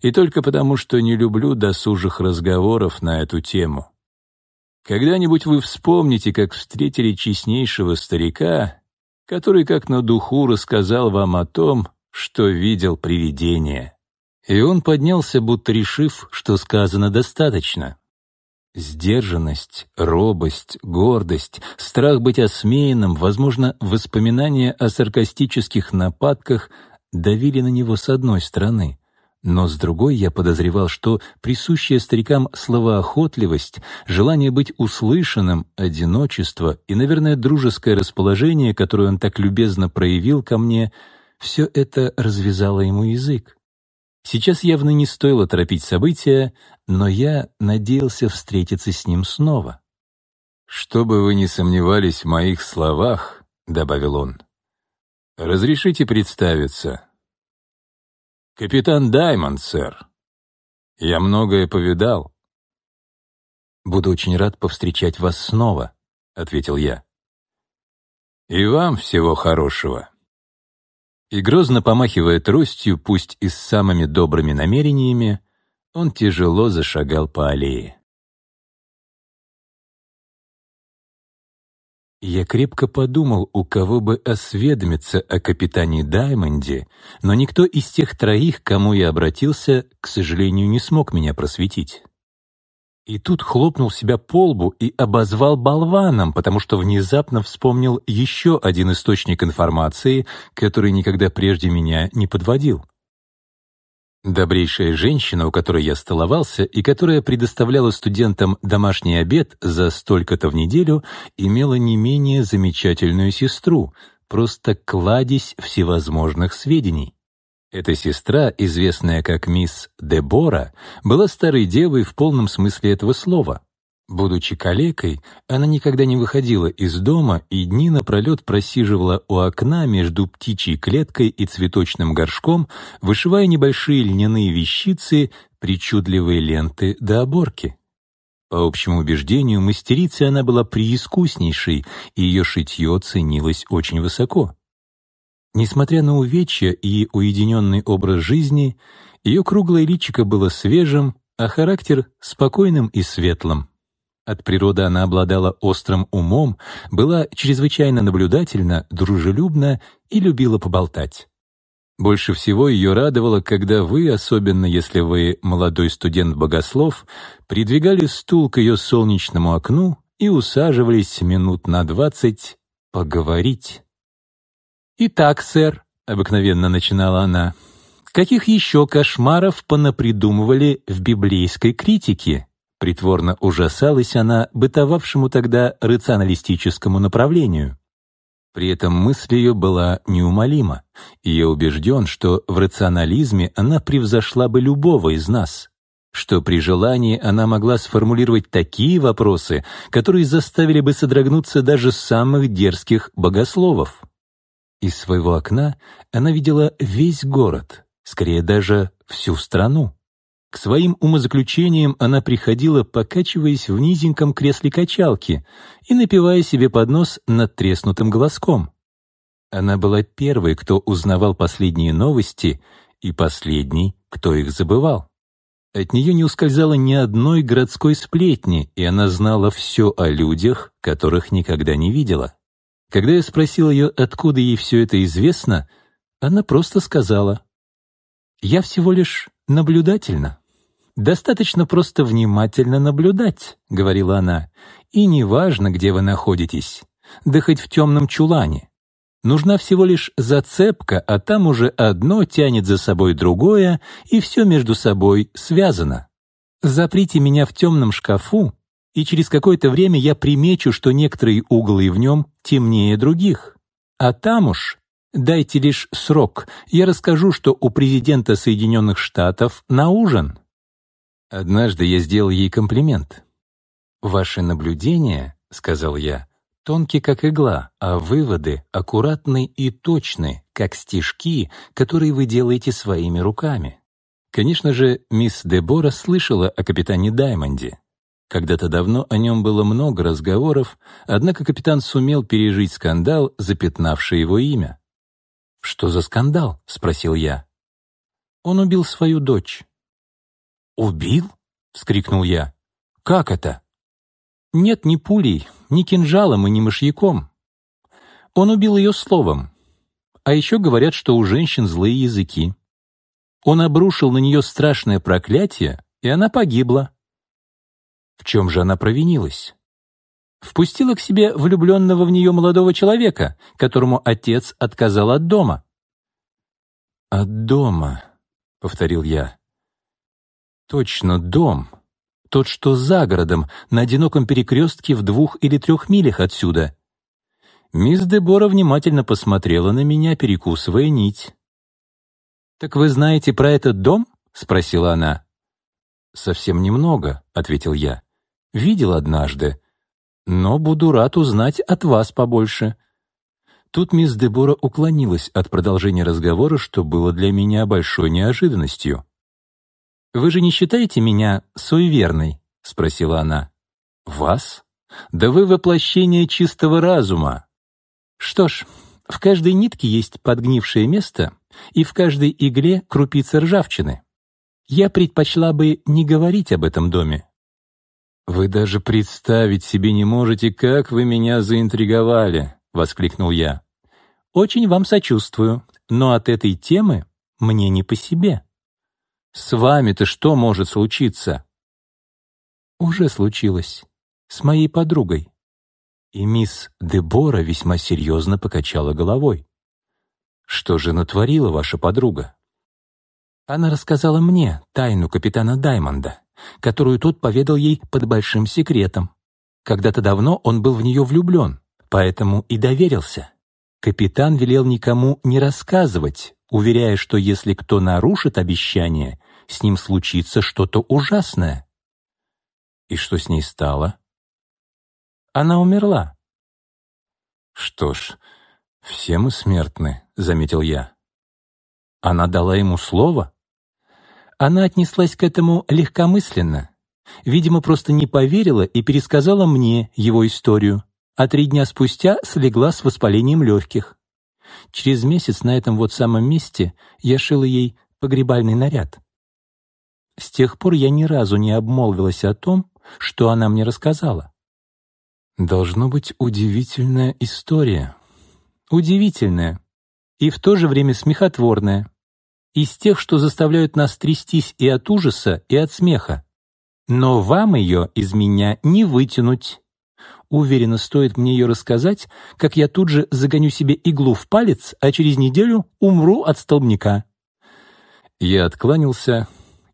и только потому, что не люблю досужих разговоров на эту тему. Когда-нибудь вы вспомните, как встретили честнейшего старика, который как на духу рассказал вам о том, что видел привидение. И он поднялся, будто решив, что сказано достаточно. Сдержанность, робость, гордость, страх быть осмеянным, возможно, воспоминания о саркастических нападках давили на него с одной стороны. Но с другой я подозревал, что присущая старикам словоохотливость, желание быть услышанным, одиночество и, наверное, дружеское расположение, которое он так любезно проявил ко мне, все это развязало ему язык. Сейчас явно не стоило торопить события, но я надеялся встретиться с ним снова. «Чтобы вы не сомневались в моих словах», — добавил он, — «разрешите представиться». «Капитан Даймонд, сэр. Я многое повидал». «Буду очень рад повстречать вас снова», — ответил я. «И вам всего хорошего». И грозно помахивая тростью, пусть и с самыми добрыми намерениями, он тяжело зашагал по аллее. Я крепко подумал, у кого бы осведомиться о капитане Даймонде, но никто из тех троих, к кому я обратился, к сожалению, не смог меня просветить. И тут хлопнул себя по лбу и обозвал болваном, потому что внезапно вспомнил еще один источник информации, который никогда прежде меня не подводил. Добрейшая женщина, у которой я столовался и которая предоставляла студентам домашний обед за столько-то в неделю, имела не менее замечательную сестру, просто кладезь всевозможных сведений. Эта сестра, известная как мисс Дебора, была старой девой в полном смысле этого слова. Будучи калекой, она никогда не выходила из дома и дни напролет просиживала у окна между птичьей клеткой и цветочным горшком, вышивая небольшие льняные вещицы, причудливые ленты до оборки. По общему убеждению, мастерицей она была преискуснейшей, и ее шитье ценилось очень высоко. Несмотря на увечья и уединенный образ жизни, ее круглое личико было свежим, а характер — спокойным и светлым. От природы она обладала острым умом, была чрезвычайно наблюдательна, дружелюбна и любила поболтать. Больше всего ее радовало, когда вы, особенно если вы молодой студент-богослов, придвигали стул к ее солнечному окну и усаживались минут на двадцать поговорить. «Итак, сэр», — обыкновенно начинала она, — «каких еще кошмаров понапридумывали в библейской критике?» Притворно ужасалась она бытовавшему тогда рационалистическому направлению. При этом мысль ее была неумолима, и я убежден, что в рационализме она превзошла бы любого из нас, что при желании она могла сформулировать такие вопросы, которые заставили бы содрогнуться даже самых дерзких богословов. Из своего окна она видела весь город, скорее даже всю страну. К своим умозаключениям она приходила, покачиваясь в низеньком кресле качалки и напивая себе под нос треснутым глазком. Она была первой, кто узнавал последние новости, и последней, кто их забывал. От нее не ускользало ни одной городской сплетни, и она знала все о людях, которых никогда не видела. Когда я спросил ее, откуда ей все это известно, она просто сказала, «Я всего лишь наблюдательна». «Достаточно просто внимательно наблюдать», — говорила она, «и неважно, где вы находитесь, да хоть в темном чулане. Нужна всего лишь зацепка, а там уже одно тянет за собой другое, и все между собой связано. Заприте меня в темном шкафу, и через какое-то время я примечу, что некоторые углы в нем темнее других. А там уж дайте лишь срок, я расскажу, что у президента Соединенных Штатов на ужин. Однажды я сделал ей комплимент. «Ваши наблюдения, — сказал я, — тонки, как игла, а выводы аккуратны и точны, как стежки, которые вы делаете своими руками». Конечно же, мисс Дебора слышала о капитане Даймонде. Когда-то давно о нем было много разговоров, однако капитан сумел пережить скандал, запятнавший его имя. «Что за скандал?» — спросил я. «Он убил свою дочь». «Убил?» — вскрикнул я. «Как это?» «Нет ни пулей, ни кинжалом и ни мышьяком. Он убил ее словом. А еще говорят, что у женщин злые языки. Он обрушил на нее страшное проклятие, и она погибла. В чем же она провинилась? Впустила к себе влюбленного в нее молодого человека, которому отец отказал от дома. «От дома», — повторил я. Точно, дом. Тот, что за городом, на одиноком перекрестке в двух или трех милях отсюда. Мисс Дебора внимательно посмотрела на меня, перекусывая нить. «Так вы знаете про этот дом?» — спросила она. «Совсем немного», — ответил я. «Видел однажды. Но буду рад узнать от вас побольше». Тут мисс Дебора уклонилась от продолжения разговора, что было для меня большой неожиданностью. «Вы же не считаете меня суеверной?» — спросила она. «Вас? Да вы воплощение чистого разума!» «Что ж, в каждой нитке есть подгнившее место, и в каждой игле крупица ржавчины. Я предпочла бы не говорить об этом доме». «Вы даже представить себе не можете, как вы меня заинтриговали!» — воскликнул я. «Очень вам сочувствую, но от этой темы мне не по себе». С вами-то что может случиться?» «Уже случилось. С моей подругой». И мисс Дебора весьма серьезно покачала головой. «Что же натворила ваша подруга?» Она рассказала мне тайну капитана Даймонда, которую тот поведал ей под большим секретом. Когда-то давно он был в нее влюблен, поэтому и доверился. Капитан велел никому не рассказывать, уверяя, что если кто нарушит обещание, с ним случится что-то ужасное. И что с ней стало? Она умерла. Что ж, все мы смертны, заметил я. Она дала ему слово? Она отнеслась к этому легкомысленно. Видимо, просто не поверила и пересказала мне его историю, а три дня спустя слегла с воспалением легких. Через месяц на этом вот самом месте я шила ей погребальный наряд. С тех пор я ни разу не обмолвилась о том, что она мне рассказала. Должно быть удивительная история. Удивительная. И в то же время смехотворная. Из тех, что заставляют нас трястись и от ужаса, и от смеха. Но вам ее из меня не вытянуть. Уверена, стоит мне ее рассказать, как я тут же загоню себе иглу в палец, а через неделю умру от столбняка. Я откланялся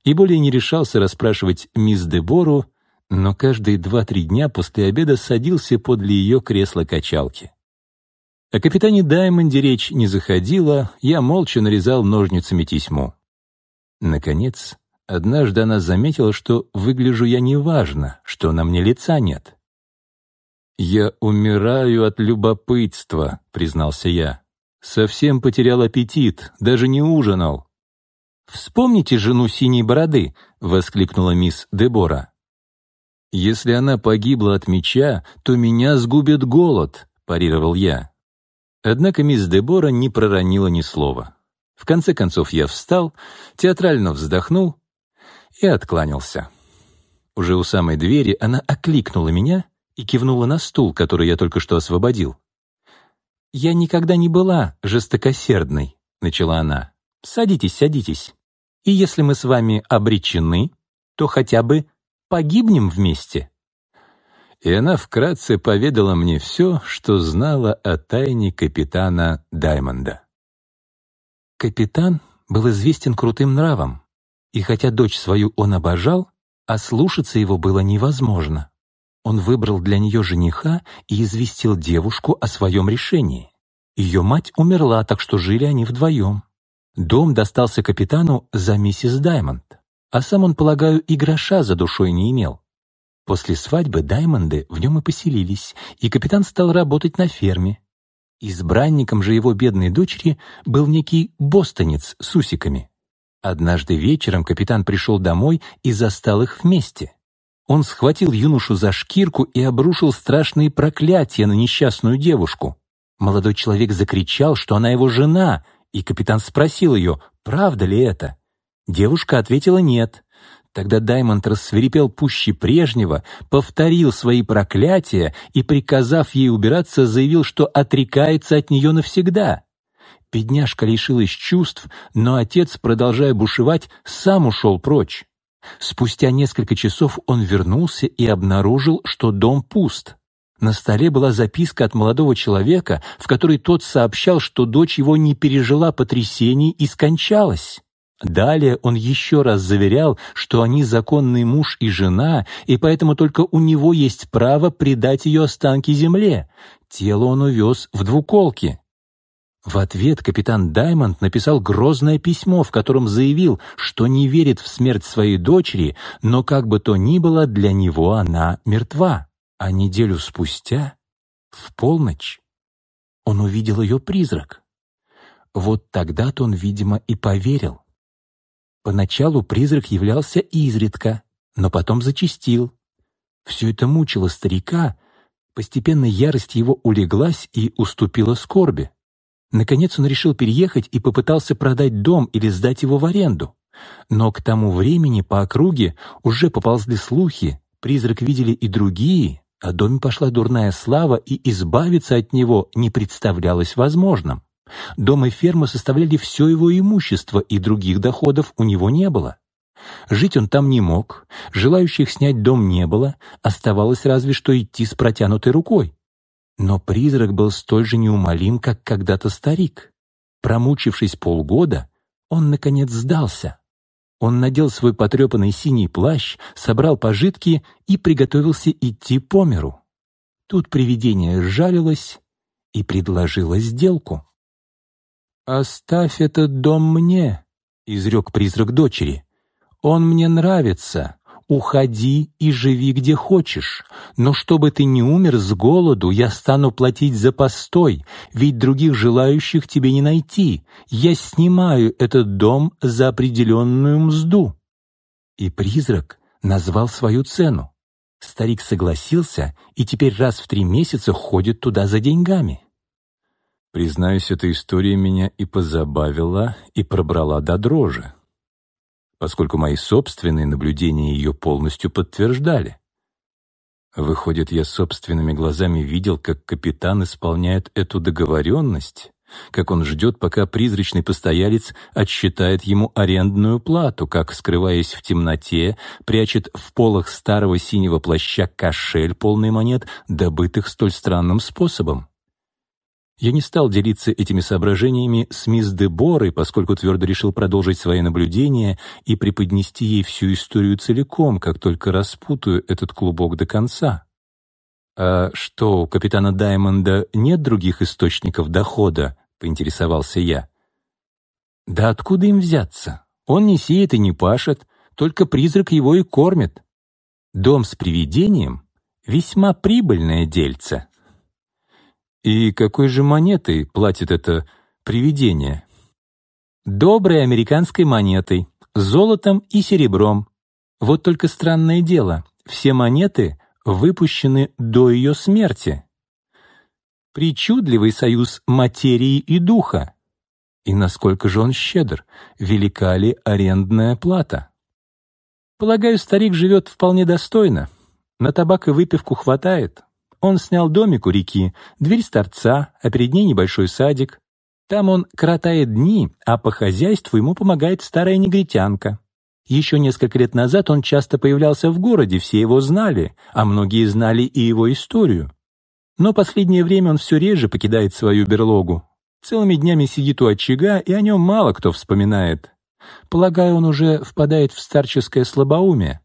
и более не решался расспрашивать мисс Дебору, но каждые два-три дня после обеда садился подле ее кресла-качалки. О капитане Даймонде речь не заходила, я молча нарезал ножницами тесьму. Наконец, однажды она заметила, что выгляжу я неважно, что на мне лица нет. «Я умираю от любопытства», — признался я. «Совсем потерял аппетит, даже не ужинал». «Вспомните жену синей бороды», — воскликнула мисс Дебора. «Если она погибла от меча, то меня сгубит голод», — парировал я. Однако мисс Дебора не проронила ни слова. В конце концов я встал, театрально вздохнул и откланялся. Уже у самой двери она окликнула меня и кивнула на стул, который я только что освободил. «Я никогда не была жестокосердной», — начала она. «Садитесь, садитесь. И если мы с вами обречены, то хотя бы погибнем вместе». И она вкратце поведала мне все, что знала о тайне капитана Даймонда. Капитан был известен крутым нравом, и хотя дочь свою он обожал, а слушаться его было невозможно. Он выбрал для нее жениха и известил девушку о своем решении. Ее мать умерла, так что жили они вдвоем. Дом достался капитану за миссис Даймонд, а сам он, полагаю, и гроша за душой не имел. После свадьбы Даймонды в нем и поселились, и капитан стал работать на ферме. Избранником же его бедной дочери был некий бостонец с усиками. Однажды вечером капитан пришел домой и застал их вместе. Он схватил юношу за шкирку и обрушил страшные проклятия на несчастную девушку. Молодой человек закричал, что она его жена, и капитан спросил ее, правда ли это. Девушка ответила «нет». Тогда Даймонд рассверепел пуще прежнего, повторил свои проклятия и, приказав ей убираться, заявил, что отрекается от нее навсегда. Бедняжка лишилась чувств, но отец, продолжая бушевать, сам ушел прочь. Спустя несколько часов он вернулся и обнаружил, что дом пуст. На столе была записка от молодого человека, в которой тот сообщал, что дочь его не пережила потрясений и скончалась. Далее он еще раз заверял, что они законный муж и жена, и поэтому только у него есть право предать ее останки земле. Тело он увез в двуколке. В ответ капитан Даймонд написал грозное письмо, в котором заявил, что не верит в смерть своей дочери, но как бы то ни было, для него она мертва. А неделю спустя, в полночь, он увидел ее призрак. Вот тогда-то он, видимо, и поверил. Поначалу призрак являлся изредка, но потом зачастил. Все это мучило старика, постепенно ярость его улеглась и уступила скорби. Наконец он решил переехать и попытался продать дом или сдать его в аренду. Но к тому времени по округе уже поползли слухи, призрак видели и другие, о доме пошла дурная слава, и избавиться от него не представлялось возможным. Дом и ферма составляли все его имущество, и других доходов у него не было. Жить он там не мог, желающих снять дом не было, оставалось разве что идти с протянутой рукой. Но призрак был столь же неумолим, как когда-то старик. Промучившись полгода, он, наконец, сдался. Он надел свой потрепанный синий плащ, собрал пожитки и приготовился идти по миру. Тут привидение сжалилось и предложило сделку. «Оставь этот дом мне», — изрек призрак дочери. «Он мне нравится. Уходи и живи где хочешь. Но чтобы ты не умер с голоду, я стану платить за постой, ведь других желающих тебе не найти. Я снимаю этот дом за определенную мзду». И призрак назвал свою цену. Старик согласился и теперь раз в три месяца ходит туда за деньгами. Признаюсь, эта история меня и позабавила, и пробрала до дрожи, поскольку мои собственные наблюдения ее полностью подтверждали. Выходит, я собственными глазами видел, как капитан исполняет эту договоренность, как он ждет, пока призрачный постоялец отсчитает ему арендную плату, как, скрываясь в темноте, прячет в полах старого синего плаща кошель полный монет, добытых столь странным способом. Я не стал делиться этими соображениями с мисс Деборой, поскольку твердо решил продолжить свои наблюдения и преподнести ей всю историю целиком, как только распутаю этот клубок до конца. «А что, у капитана Даймонда нет других источников дохода?» — поинтересовался я. «Да откуда им взяться? Он не сеет и не пашет, только призрак его и кормит. Дом с привидением — весьма прибыльное дельце». «И какой же монетой платит это привидение?» «Доброй американской монетой, золотом и серебром. Вот только странное дело, все монеты выпущены до ее смерти. Причудливый союз материи и духа. И насколько же он щедр, велика ли арендная плата? Полагаю, старик живет вполне достойно. На табак и выпивку хватает. Он снял домик у реки, дверь с торца, а перед ней небольшой садик. Там он кротает дни, а по хозяйству ему помогает старая негритянка. Еще несколько лет назад он часто появлялся в городе, все его знали, а многие знали и его историю. Но последнее время он все реже покидает свою берлогу. Целыми днями сидит у очага, и о нем мало кто вспоминает. Полагаю, он уже впадает в старческое слабоумие.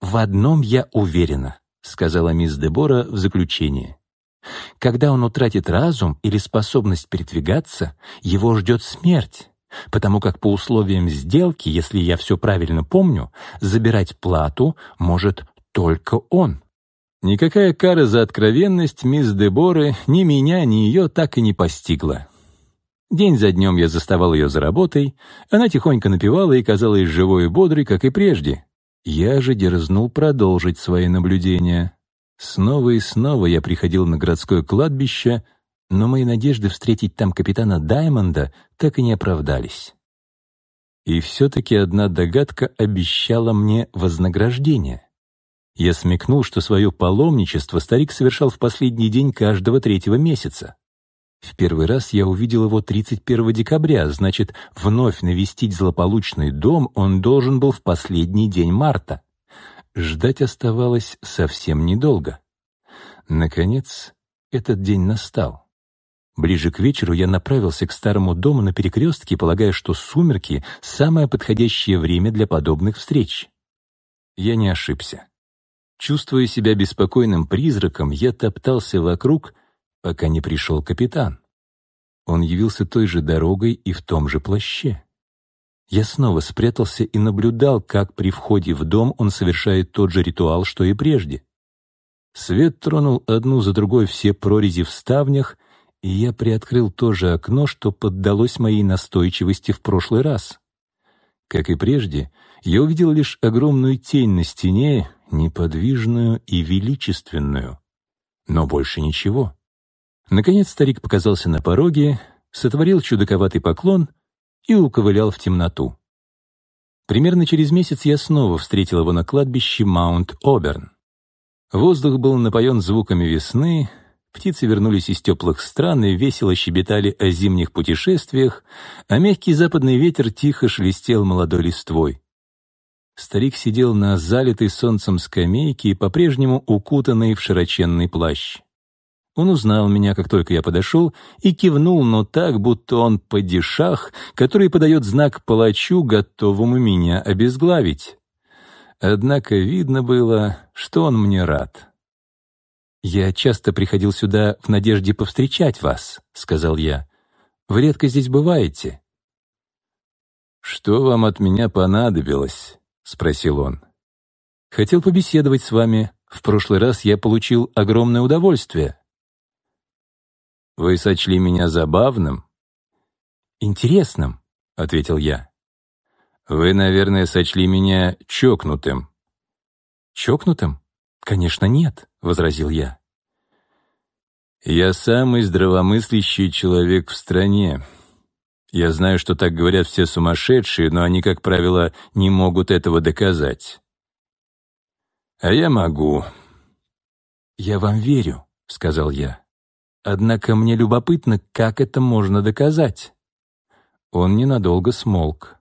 «В одном я уверена», — сказала мисс Дебора в заключение. «Когда он утратит разум или способность передвигаться, его ждет смерть потому как по условиям сделки, если я все правильно помню, забирать плату может только он. Никакая кара за откровенность мисс Деборы ни меня, ни ее так и не постигла. День за днем я заставал ее за работой, она тихонько напевала и казалась живой и бодрой, как и прежде. Я же дерзнул продолжить свои наблюдения. Снова и снова я приходил на городское кладбище — но мои надежды встретить там капитана Даймонда так и не оправдались. И все-таки одна догадка обещала мне вознаграждение. Я смекнул, что свое паломничество старик совершал в последний день каждого третьего месяца. В первый раз я увидел его 31 декабря, значит, вновь навестить злополучный дом он должен был в последний день марта. Ждать оставалось совсем недолго. Наконец, этот день настал. Ближе к вечеру я направился к старому дому на перекрестке, полагая, что сумерки — самое подходящее время для подобных встреч. Я не ошибся. Чувствуя себя беспокойным призраком, я топтался вокруг, пока не пришел капитан. Он явился той же дорогой и в том же плаще. Я снова спрятался и наблюдал, как при входе в дом он совершает тот же ритуал, что и прежде. Свет тронул одну за другой все прорези в ставнях, и я приоткрыл то же окно, что поддалось моей настойчивости в прошлый раз. Как и прежде, я увидел лишь огромную тень на стене, неподвижную и величественную. Но больше ничего. Наконец старик показался на пороге, сотворил чудаковатый поклон и уковылял в темноту. Примерно через месяц я снова встретил его на кладбище Маунт-Оберн. Воздух был напоен звуками весны, Птицы вернулись из теплых стран и весело щебетали о зимних путешествиях, а мягкий западный ветер тихо шелестел молодой листвой. Старик сидел на залитой солнцем скамейке, по-прежнему укутанный в широченный плащ. Он узнал меня, как только я подошел, и кивнул, но так, будто он падишах, который подает знак палачу, готовому меня обезглавить. Однако видно было, что он мне рад. «Я часто приходил сюда в надежде повстречать вас», — сказал я. «Вы редко здесь бываете». «Что вам от меня понадобилось?» — спросил он. «Хотел побеседовать с вами. В прошлый раз я получил огромное удовольствие». «Вы сочли меня забавным?» «Интересным», — ответил я. «Вы, наверное, сочли меня чокнутым». «Чокнутым? Конечно, нет», — возразил я. «Я самый здравомыслящий человек в стране. Я знаю, что так говорят все сумасшедшие, но они, как правило, не могут этого доказать. А я могу». «Я вам верю», — сказал я. «Однако мне любопытно, как это можно доказать». Он ненадолго смолк.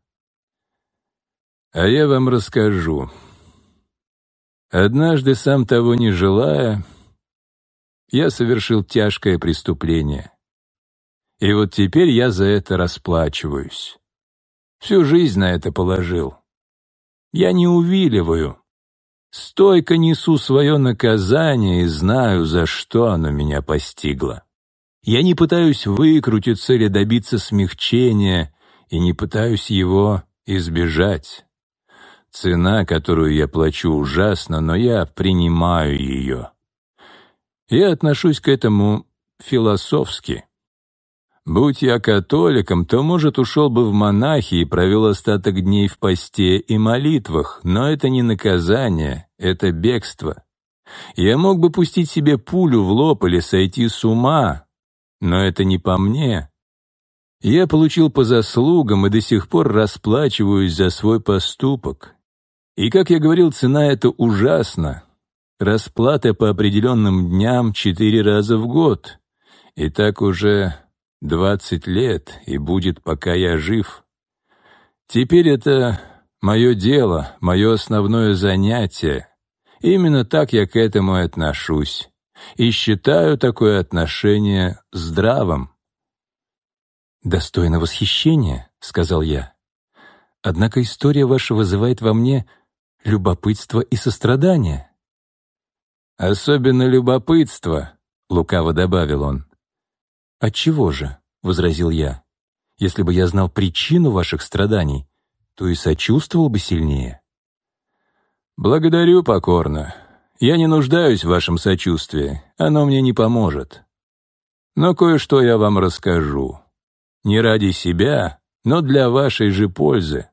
«А я вам расскажу», Однажды, сам того не желая, я совершил тяжкое преступление. И вот теперь я за это расплачиваюсь. Всю жизнь на это положил. Я не увиливаю. Стойко несу свое наказание и знаю, за что оно меня постигло. Я не пытаюсь выкрутиться или добиться смягчения, и не пытаюсь его избежать. Цена, которую я плачу, ужасна, но я принимаю ее. Я отношусь к этому философски. Будь я католиком, то, может, ушел бы в монахи и провел остаток дней в посте и молитвах, но это не наказание, это бегство. Я мог бы пустить себе пулю в лоб или сойти с ума, но это не по мне. Я получил по заслугам и до сих пор расплачиваюсь за свой поступок. И, как я говорил, цена эта ужасна. Расплата по определенным дням четыре раза в год. И так уже Двадцать лет, и будет, пока я жив. Теперь это мое дело, мое основное занятие. Именно так я к этому и отношусь. И считаю такое отношение здравым. «Достойно восхищения», — сказал я. «Однако история ваша вызывает во мне любопытство и сострадание». «Особенно любопытство», — лукаво добавил он. «Отчего же?» — возразил я. «Если бы я знал причину ваших страданий, то и сочувствовал бы сильнее». «Благодарю покорно. Я не нуждаюсь в вашем сочувствии, оно мне не поможет. Но кое-что я вам расскажу. Не ради себя, но для вашей же пользы».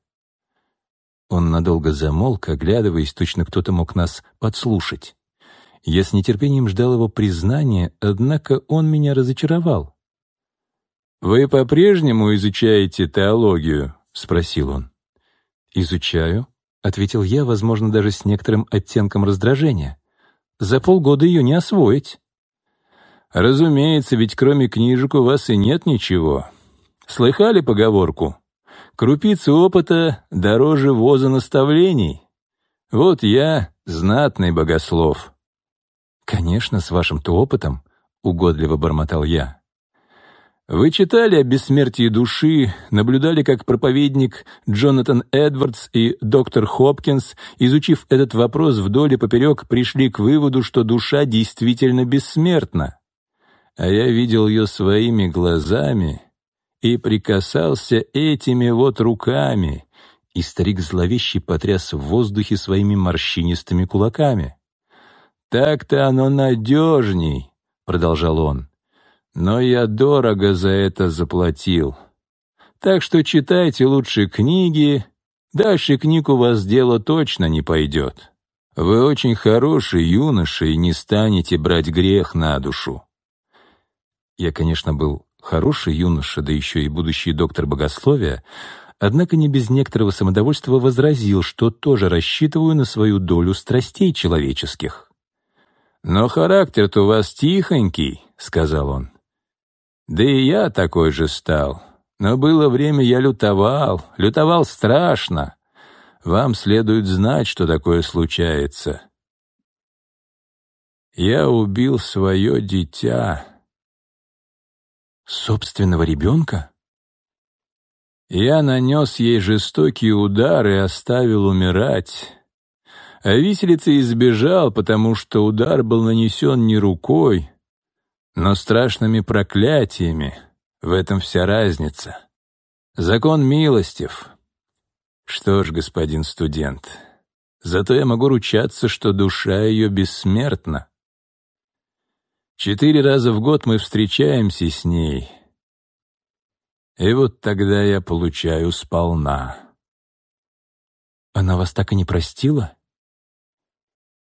Он надолго замолк, оглядываясь, точно кто-то мог нас подслушать. Я с нетерпением ждал его признания, однако он меня разочаровал. «Вы по-прежнему изучаете теологию?» — спросил он. «Изучаю», — ответил я, возможно, даже с некоторым оттенком раздражения. «За полгода ее не освоить». «Разумеется, ведь кроме книжек у вас и нет ничего. Слыхали поговорку? Крупицы опыта дороже воза наставлений. Вот я знатный богослов». «Конечно, с вашим-то опытом», — угодливо бормотал я. Вы читали о бессмертии души, наблюдали, как проповедник Джонатан Эдвардс и доктор Хопкинс, изучив этот вопрос вдоль и поперек, пришли к выводу, что душа действительно бессмертна. А я видел ее своими глазами и прикасался этими вот руками, и старик зловеще потряс в воздухе своими морщинистыми кулаками. «Так-то оно надежней», — продолжал он. Но я дорого за это заплатил. Так что читайте лучше книги. Дальше книг у вас дело точно не пойдет. Вы очень хороший юноша и не станете брать грех на душу. Я, конечно, был хороший юноша, да еще и будущий доктор богословия, однако не без некоторого самодовольства возразил, что тоже рассчитываю на свою долю страстей человеческих. «Но характер-то у вас тихонький», — сказал он. Да и я такой же стал. Но было время, я лютовал, лютовал страшно. Вам следует знать, что такое случается. Я убил свое дитя. Собственного ребенка? Я нанес ей жестокий удар и оставил умирать. А виселица избежал, потому что удар был нанесен не рукой, но страшными проклятиями. В этом вся разница. Закон милостив. Что ж, господин студент, зато я могу ручаться, что душа ее бессмертна. Четыре раза в год мы встречаемся с ней. И вот тогда я получаю сполна. Она вас так и не простила?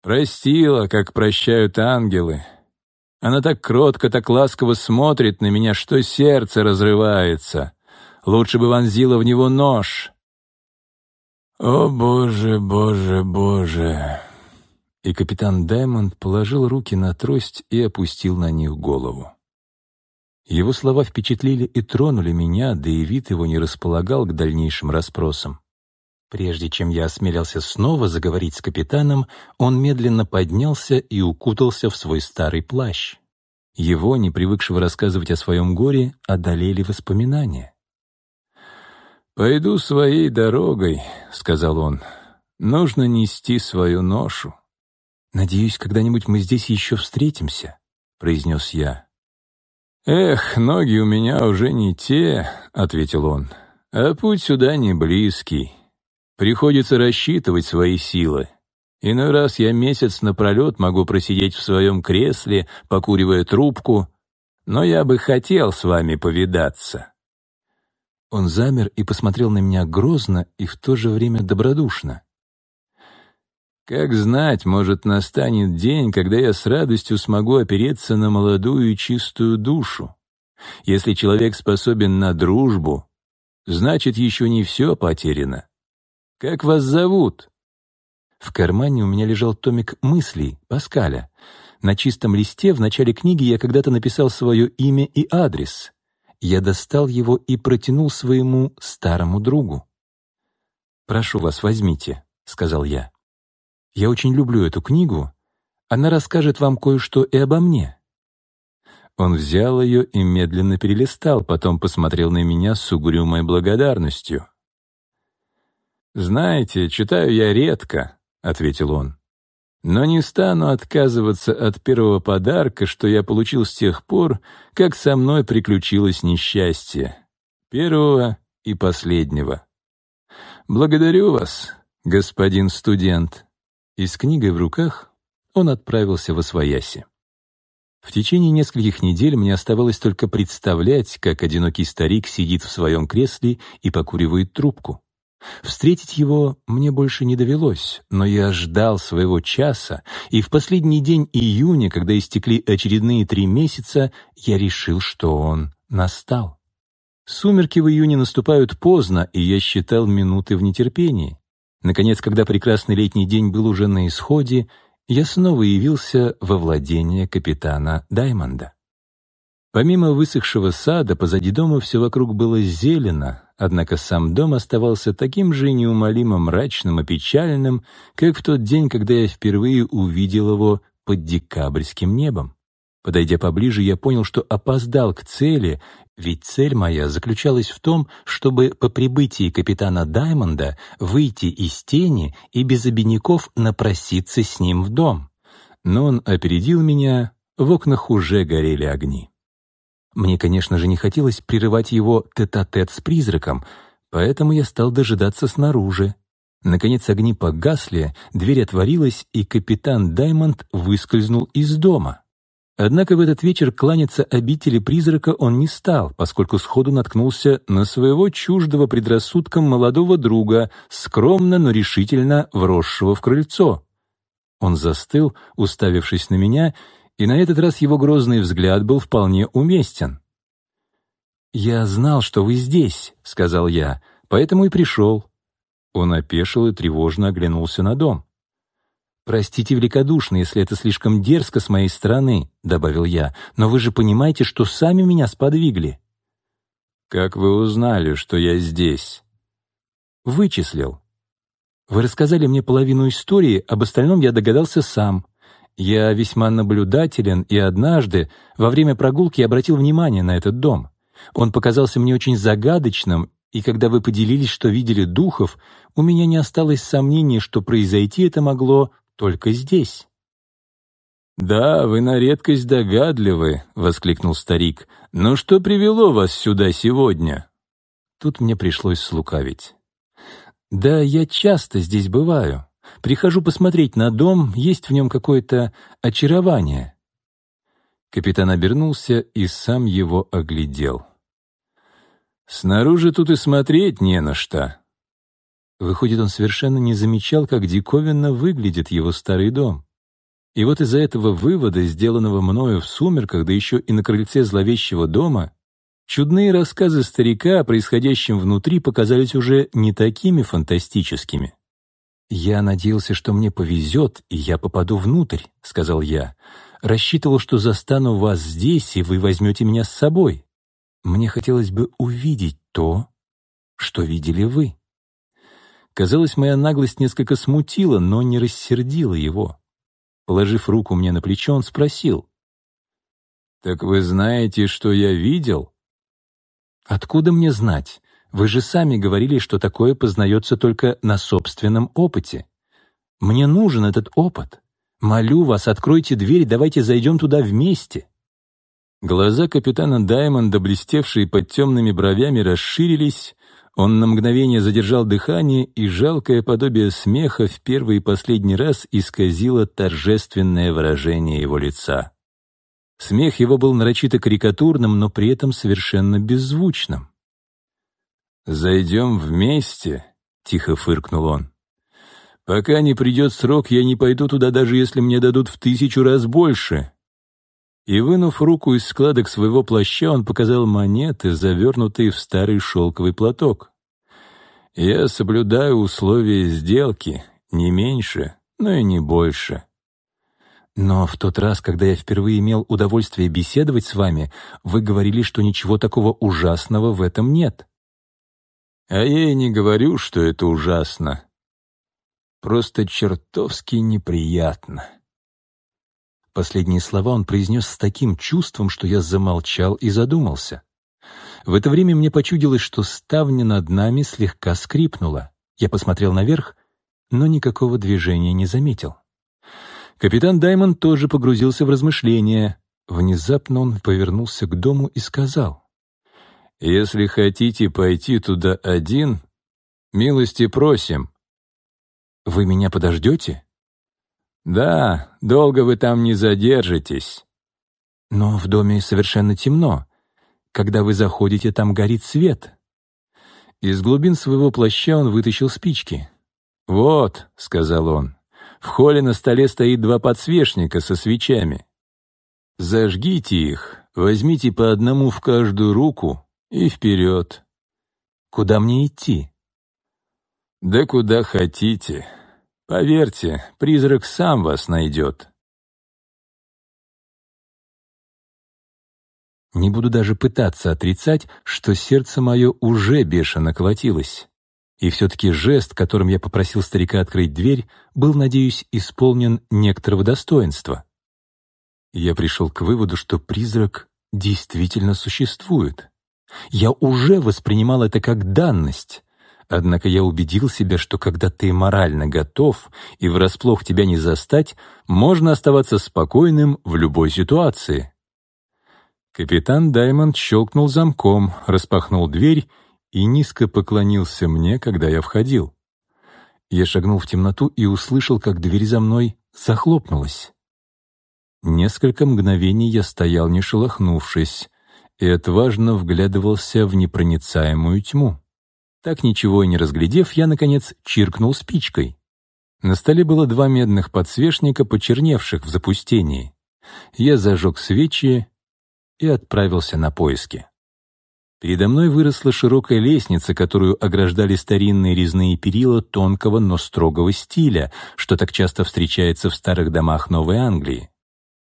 Простила, как прощают ангелы. Она так кротко, так ласково смотрит на меня, что сердце разрывается. Лучше бы вонзила в него нож. О, боже, боже, боже. И капитан Даймонд положил руки на трость и опустил на них голову. Его слова впечатлили и тронули меня, да и вид его не располагал к дальнейшим расспросам. Прежде чем я осмелился снова заговорить с капитаном, он медленно поднялся и укутался в свой старый плащ. Его, не привыкшего рассказывать о своем горе, одолели воспоминания. «Пойду своей дорогой», — сказал он. «Нужно нести свою ношу. «Надеюсь, когда-нибудь мы здесь еще встретимся», — произнес я. «Эх, ноги у меня уже не те», — ответил он, — «а путь сюда не близкий. Приходится рассчитывать свои силы. Иной раз я месяц напролет могу просидеть в своем кресле, покуривая трубку, но я бы хотел с вами повидаться». Он замер и посмотрел на меня грозно и в то же время добродушно. Как знать, может, настанет день, когда я с радостью смогу опереться на молодую и чистую душу. Если человек способен на дружбу, значит, еще не все потеряно. Как вас зовут?» В кармане у меня лежал томик мыслей Паскаля. На чистом листе в начале книги я когда-то написал свое имя и адрес. Я достал его и протянул своему старому другу. «Прошу вас, возьмите», — сказал я. Я очень люблю эту книгу. Она расскажет вам кое-что и обо мне». Он взял ее и медленно перелистал, потом посмотрел на меня с угрюмой благодарностью. «Знаете, читаю я редко», — ответил он. «Но не стану отказываться от первого подарка, что я получил с тех пор, как со мной приключилось несчастье. Первого и последнего. Благодарю вас, господин студент» и с книгой в руках он отправился в Освояси. В течение нескольких недель мне оставалось только представлять, как одинокий старик сидит в своем кресле и покуривает трубку. Встретить его мне больше не довелось, но я ждал своего часа, и в последний день июня, когда истекли очередные три месяца, я решил, что он настал. Сумерки в июне наступают поздно, и я считал минуты в нетерпении. Наконец, когда прекрасный летний день был уже на исходе, я снова явился во владение капитана Даймонда. Помимо высохшего сада, позади дома все вокруг было зелено, однако сам дом оставался таким же неумолимо мрачным и печальным, как в тот день, когда я впервые увидел его под декабрьским небом. Подойдя поближе, я понял, что опоздал к цели, ведь цель моя заключалась в том, чтобы по прибытии капитана Даймонда выйти из тени и без обиняков напроситься с ним в дом. Но он опередил меня, в окнах уже горели огни. Мне, конечно же, не хотелось прерывать его тет-а-тет -тет с призраком, поэтому я стал дожидаться снаружи. Наконец огни погасли, дверь отворилась, и капитан Даймонд выскользнул из дома. Однако в этот вечер кланяться обители призрака он не стал, поскольку сходу наткнулся на своего чуждого предрассудком молодого друга, скромно, но решительно вросшего в крыльцо. Он застыл, уставившись на меня, и на этот раз его грозный взгляд был вполне уместен. «Я знал, что вы здесь», — сказал я, — «поэтому и пришел». Он опешил и тревожно оглянулся на дом. «Простите великодушно, если это слишком дерзко с моей стороны», — добавил я, «но вы же понимаете, что сами меня сподвигли». «Как вы узнали, что я здесь?» «Вычислил. Вы рассказали мне половину истории, об остальном я догадался сам. Я весьма наблюдателен, и однажды во время прогулки обратил внимание на этот дом. Он показался мне очень загадочным, и когда вы поделились, что видели духов, у меня не осталось сомнений, что произойти это могло только здесь». «Да, вы на редкость догадливы», — воскликнул старик. «Но что привело вас сюда сегодня?» Тут мне пришлось слукавить. «Да, я часто здесь бываю. Прихожу посмотреть на дом, есть в нем какое-то очарование». Капитан обернулся и сам его оглядел. «Снаружи тут и смотреть не на что. Выходит, он совершенно не замечал, как диковинно выглядит его старый дом. И вот из-за этого вывода, сделанного мною в сумерках, да еще и на крыльце зловещего дома, чудные рассказы старика о происходящем внутри показались уже не такими фантастическими. «Я надеялся, что мне повезет, и я попаду внутрь», — сказал я. «Рассчитывал, что застану вас здесь, и вы возьмете меня с собой. Мне хотелось бы увидеть то, что видели вы». Казалось, моя наглость несколько смутила, но не рассердила его. Положив руку мне на плечо, он спросил. «Так вы знаете, что я видел?» «Откуда мне знать? Вы же сами говорили, что такое познается только на собственном опыте. Мне нужен этот опыт. Молю вас, откройте дверь, давайте зайдем туда вместе». Глаза капитана Даймонда, блестевшие под темными бровями, расширились, он на мгновение задержал дыхание, и жалкое подобие смеха в первый и последний раз исказило торжественное выражение его лица. Смех его был нарочито карикатурным, но при этом совершенно беззвучным. «Зайдем вместе», — тихо фыркнул он. «Пока не придет срок, я не пойду туда, даже если мне дадут в тысячу раз больше». И, вынув руку из складок своего плаща, он показал монеты, завернутые в старый шелковый платок. «Я соблюдаю условия сделки, не меньше, но и не больше». Но в тот раз, когда я впервые имел удовольствие беседовать с вами, вы говорили, что ничего такого ужасного в этом нет. А я и не говорю, что это ужасно. Просто чертовски неприятно. Последние слова он произнес с таким чувством, что я замолчал и задумался. В это время мне почудилось, что ставня над нами слегка скрипнула. Я посмотрел наверх, но никакого движения не заметил. Капитан Даймонд тоже погрузился в размышления. Внезапно он повернулся к дому и сказал. «Если хотите пойти туда один, милости просим». «Вы меня подождете?» «Да, долго вы там не задержитесь». «Но в доме совершенно темно. Когда вы заходите, там горит свет». Из глубин своего плаща он вытащил спички. «Вот», — сказал он, в холле на столе стоит два подсвечника со свечами. Зажгите их, возьмите по одному в каждую руку и вперед. Куда мне идти? Да куда хотите. Поверьте, призрак сам вас найдет. Не буду даже пытаться отрицать, что сердце мое уже бешено колотилось. И все-таки жест, которым я попросил старика открыть дверь, был, надеюсь, исполнен некоторого достоинства. Я пришел к выводу, что призрак действительно существует. Я уже воспринимал это как данность, однако я убедил себя, что когда ты морально готов и врасплох тебя не застать, можно оставаться спокойным в любой ситуации. Капитан Даймонд щелкнул замком, распахнул дверь и низко поклонился мне, когда я входил. Я шагнул в темноту и услышал, как дверь за мной захлопнулась. Несколько мгновений я стоял, не шелохнувшись, и отважно вглядывался в непроницаемую тьму. Так ничего и не разглядев, я, наконец, чиркнул спичкой. На столе было два медных подсвечника, почерневших в запустении. Я зажег свечи и отправился на поиски. Передо мной выросла широкая лестница, которую ограждали старинные резные перила тонкого, но строгого стиля, что так часто встречается в старых домах Новой Англии.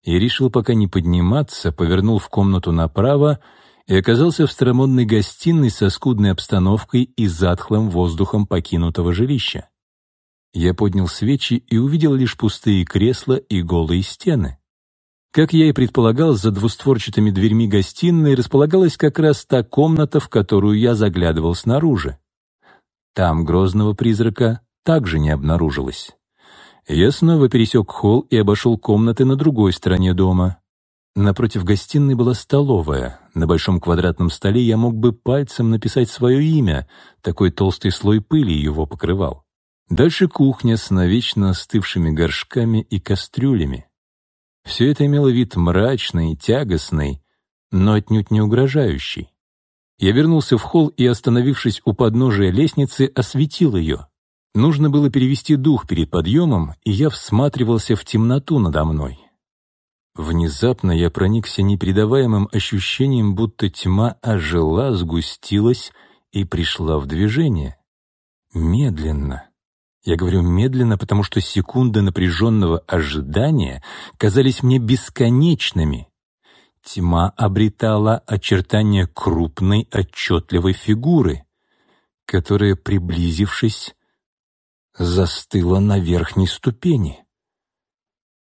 Я решил пока не подниматься, повернул в комнату направо и оказался в старомодной гостиной со скудной обстановкой и затхлым воздухом покинутого жилища. Я поднял свечи и увидел лишь пустые кресла и голые стены. Как я и предполагал, за двустворчатыми дверьми гостиной располагалась как раз та комната, в которую я заглядывал снаружи. Там грозного призрака также не обнаружилось. Я снова пересек холл и обошел комнаты на другой стороне дома. Напротив гостиной была столовая. На большом квадратном столе я мог бы пальцем написать свое имя, такой толстый слой пыли его покрывал. Дальше кухня с навечно остывшими горшками и кастрюлями. Все это имело вид мрачный, тягостный, но отнюдь не угрожающий. Я вернулся в холл и, остановившись у подножия лестницы, осветил ее. Нужно было перевести дух перед подъемом, и я всматривался в темноту надо мной. Внезапно я проникся непередаваемым ощущением, будто тьма ожила, сгустилась и пришла в движение. Медленно, я говорю медленно, потому что секунды напряженного ожидания казались мне бесконечными. Тьма обретала очертания крупной, отчетливой фигуры, которая, приблизившись, застыла на верхней ступени.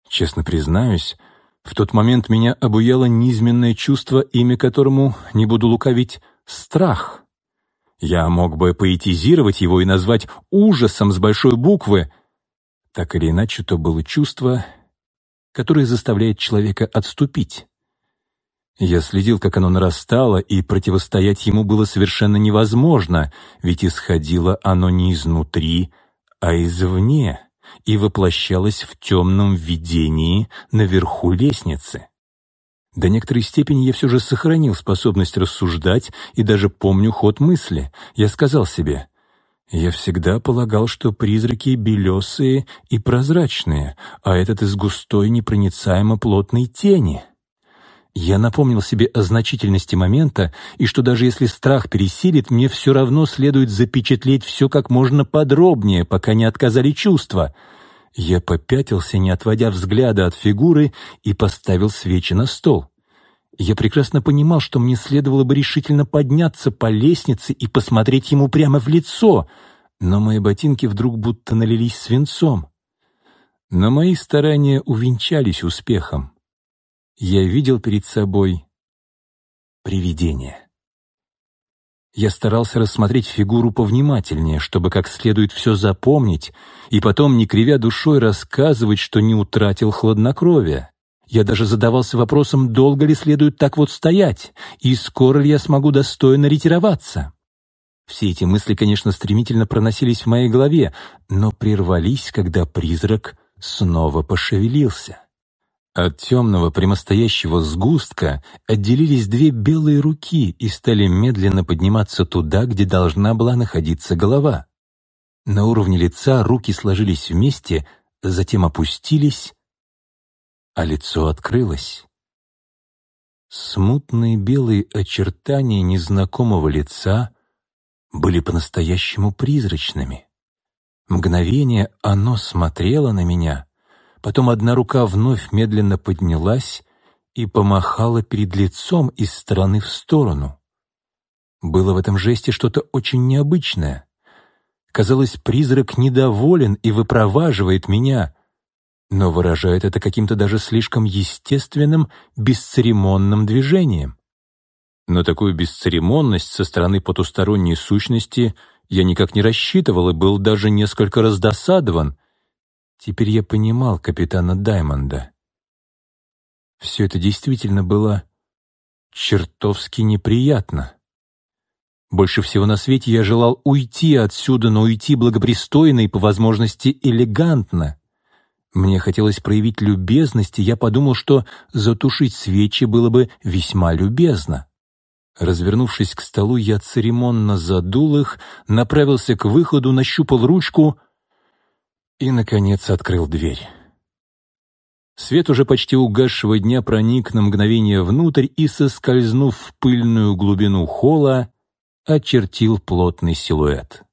Честно признаюсь, в тот момент меня обуяло низменное чувство, имя которому, не буду лукавить, страх. Я мог бы поэтизировать его и назвать ужасом с большой буквы. Так или иначе, то было чувство, которое заставляет человека отступить. Я следил, как оно нарастало, и противостоять ему было совершенно невозможно, ведь исходило оно не изнутри, а извне, и воплощалось в темном видении наверху лестницы. До некоторой степени я все же сохранил способность рассуждать и даже помню ход мысли. Я сказал себе, я всегда полагал, что призраки белесые и прозрачные, а этот из густой непроницаемо плотной тени. Я напомнил себе о значительности момента и что даже если страх пересилит, мне все равно следует запечатлеть все как можно подробнее, пока не отказали чувства. Я попятился, не отводя взгляда от фигуры, и поставил свечи на стол. Я прекрасно понимал, что мне следовало бы решительно подняться по лестнице и посмотреть ему прямо в лицо, но мои ботинки вдруг будто налились свинцом. Но мои старания увенчались успехом я видел перед собой привидение. Я старался рассмотреть фигуру повнимательнее, чтобы как следует все запомнить, и потом, не кривя душой, рассказывать, что не утратил хладнокровия. Я даже задавался вопросом, долго ли следует так вот стоять, и скоро ли я смогу достойно ретироваться. Все эти мысли, конечно, стремительно проносились в моей голове, но прервались, когда призрак снова пошевелился. От темного прямостоящего сгустка отделились две белые руки и стали медленно подниматься туда, где должна была находиться голова. На уровне лица руки сложились вместе, затем опустились, а лицо открылось. Смутные белые очертания незнакомого лица были по-настоящему призрачными. Мгновение оно смотрело на меня — Потом одна рука вновь медленно поднялась и помахала перед лицом из стороны в сторону. Было в этом жесте что-то очень необычное. Казалось, призрак недоволен и выпроваживает меня, но выражает это каким-то даже слишком естественным, бесцеремонным движением. На такую бесцеремонность со стороны потусторонней сущности я никак не рассчитывал и был даже несколько раздосадован, Теперь я понимал капитана Даймонда. Все это действительно было чертовски неприятно. Больше всего на свете я желал уйти отсюда, но уйти благопристойно и, по возможности, элегантно. Мне хотелось проявить любезность, и я подумал, что затушить свечи было бы весьма любезно. Развернувшись к столу, я церемонно задул их, направился к выходу, нащупал ручку — и, наконец, открыл дверь. Свет уже почти угасшего дня проник на мгновение внутрь и, соскользнув в пыльную глубину холла, очертил плотный силуэт.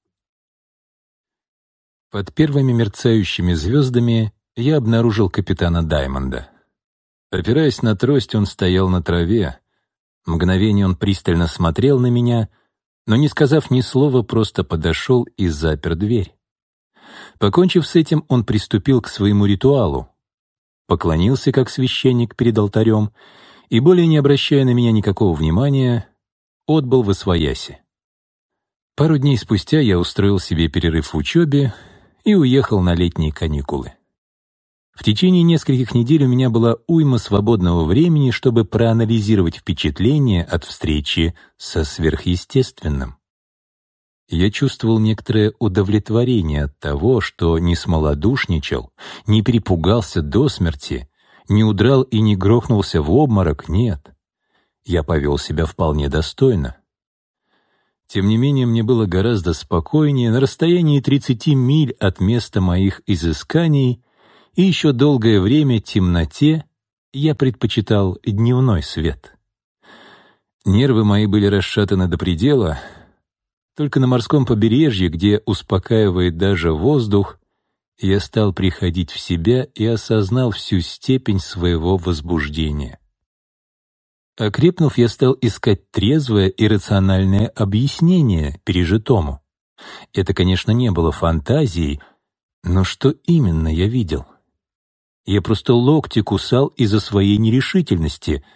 Под первыми мерцающими звездами я обнаружил капитана Даймонда. Опираясь на трость, он стоял на траве. Мгновение он пристально смотрел на меня, но, не сказав ни слова, просто подошел и запер дверь. Покончив с этим, он приступил к своему ритуалу, поклонился как священник перед алтарем и, более не обращая на меня никакого внимания, отбыл в Освояси. Пару дней спустя я устроил себе перерыв в учебе и уехал на летние каникулы. В течение нескольких недель у меня была уйма свободного времени, чтобы проанализировать впечатления от встречи со сверхъестественным я чувствовал некоторое удовлетворение от того, что не смолодушничал, не перепугался до смерти, не удрал и не грохнулся в обморок, нет. Я повел себя вполне достойно. Тем не менее, мне было гораздо спокойнее на расстоянии 30 миль от места моих изысканий, и еще долгое время темноте я предпочитал дневной свет. Нервы мои были расшатаны до предела — только на морском побережье, где успокаивает даже воздух, я стал приходить в себя и осознал всю степень своего возбуждения. Окрепнув, я стал искать трезвое и рациональное объяснение пережитому. Это, конечно, не было фантазией, но что именно я видел? Я просто локти кусал из-за своей нерешительности —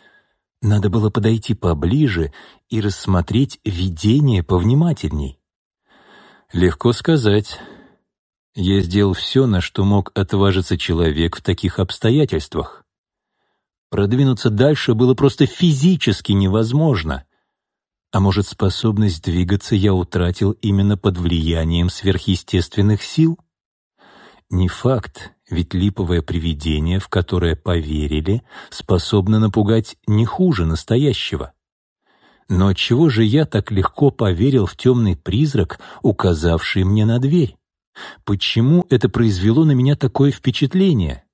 надо было подойти поближе и рассмотреть видение повнимательней. Легко сказать. Я сделал все, на что мог отважиться человек в таких обстоятельствах. Продвинуться дальше было просто физически невозможно. А может, способность двигаться я утратил именно под влиянием сверхъестественных сил? Не факт, ведь липовое привидение, в которое поверили, способно напугать не хуже настоящего. Но отчего же я так легко поверил в темный призрак, указавший мне на дверь? Почему это произвело на меня такое впечатление?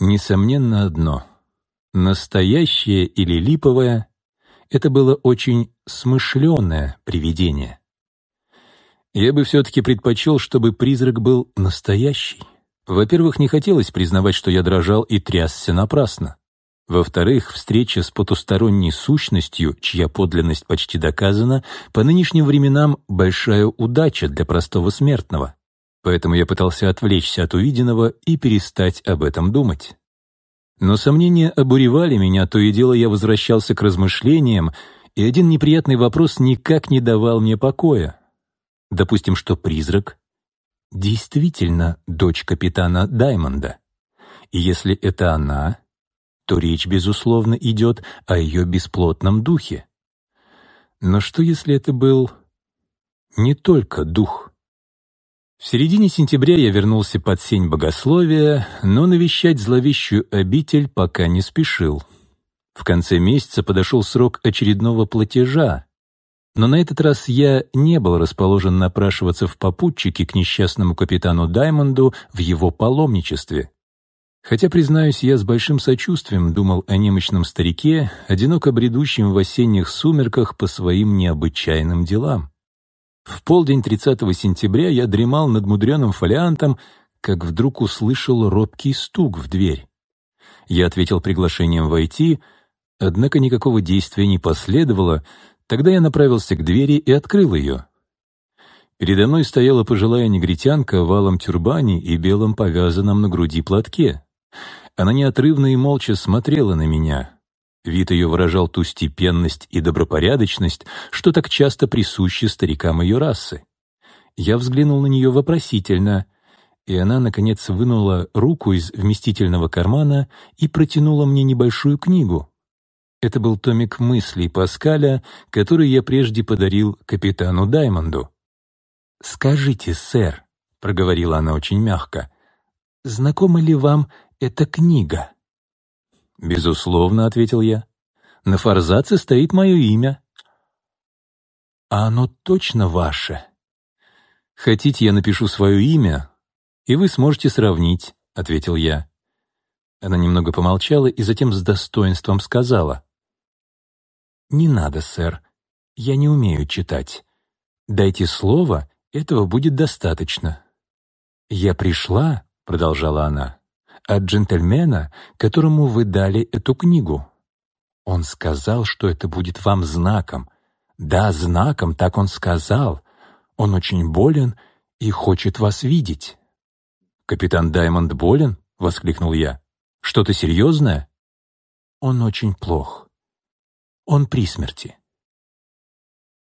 Несомненно одно. Настоящее или липовое — это было очень смышленое привидение. Я бы все-таки предпочел, чтобы призрак был настоящий. Во-первых, не хотелось признавать, что я дрожал и трясся напрасно. Во-вторых, встреча с потусторонней сущностью, чья подлинность почти доказана, по нынешним временам большая удача для простого смертного. Поэтому я пытался отвлечься от увиденного и перестать об этом думать. Но сомнения обуревали меня, то и дело я возвращался к размышлениям, и один неприятный вопрос никак не давал мне покоя. Допустим, что призрак действительно дочь капитана Даймонда. И если это она, то речь, безусловно, идет о ее бесплотном духе. Но что, если это был не только дух? В середине сентября я вернулся под сень богословия, но навещать зловещую обитель пока не спешил. В конце месяца подошел срок очередного платежа, но на этот раз я не был расположен напрашиваться в попутчике к несчастному капитану Даймонду в его паломничестве. Хотя, признаюсь, я с большим сочувствием думал о немощном старике, одиноко бредущем в осенних сумерках по своим необычайным делам. В полдень 30 сентября я дремал над мудреным фолиантом, как вдруг услышал робкий стук в дверь. Я ответил приглашением войти, однако никакого действия не последовало, тогда я направился к двери и открыл ее. Передо мной стояла пожилая негритянка в валом тюрбане и белом повязанном на груди платке. Она неотрывно и молча смотрела на меня. Вид ее выражал ту степенность и добропорядочность, что так часто присущи старикам ее расы. Я взглянул на нее вопросительно, и она, наконец, вынула руку из вместительного кармана и протянула мне небольшую книгу. Это был томик мыслей Паскаля, который я прежде подарил капитану Даймонду. «Скажите, сэр», — проговорила она очень мягко, — «знакома ли вам эта книга?» «Безусловно», — ответил я. «На форзаце стоит мое имя». «А оно точно ваше?» «Хотите, я напишу свое имя, и вы сможете сравнить», — ответил я. Она немного помолчала и затем с достоинством сказала. «Не надо, сэр. Я не умею читать. Дайте слово, этого будет достаточно». «Я пришла», — продолжала она, от джентльмена, которому вы дали эту книгу. Он сказал, что это будет вам знаком. Да, знаком, так он сказал. Он очень болен и хочет вас видеть. «Капитан Даймонд болен?» — воскликнул я. «Что-то серьезное?» «Он очень плох. Он при смерти».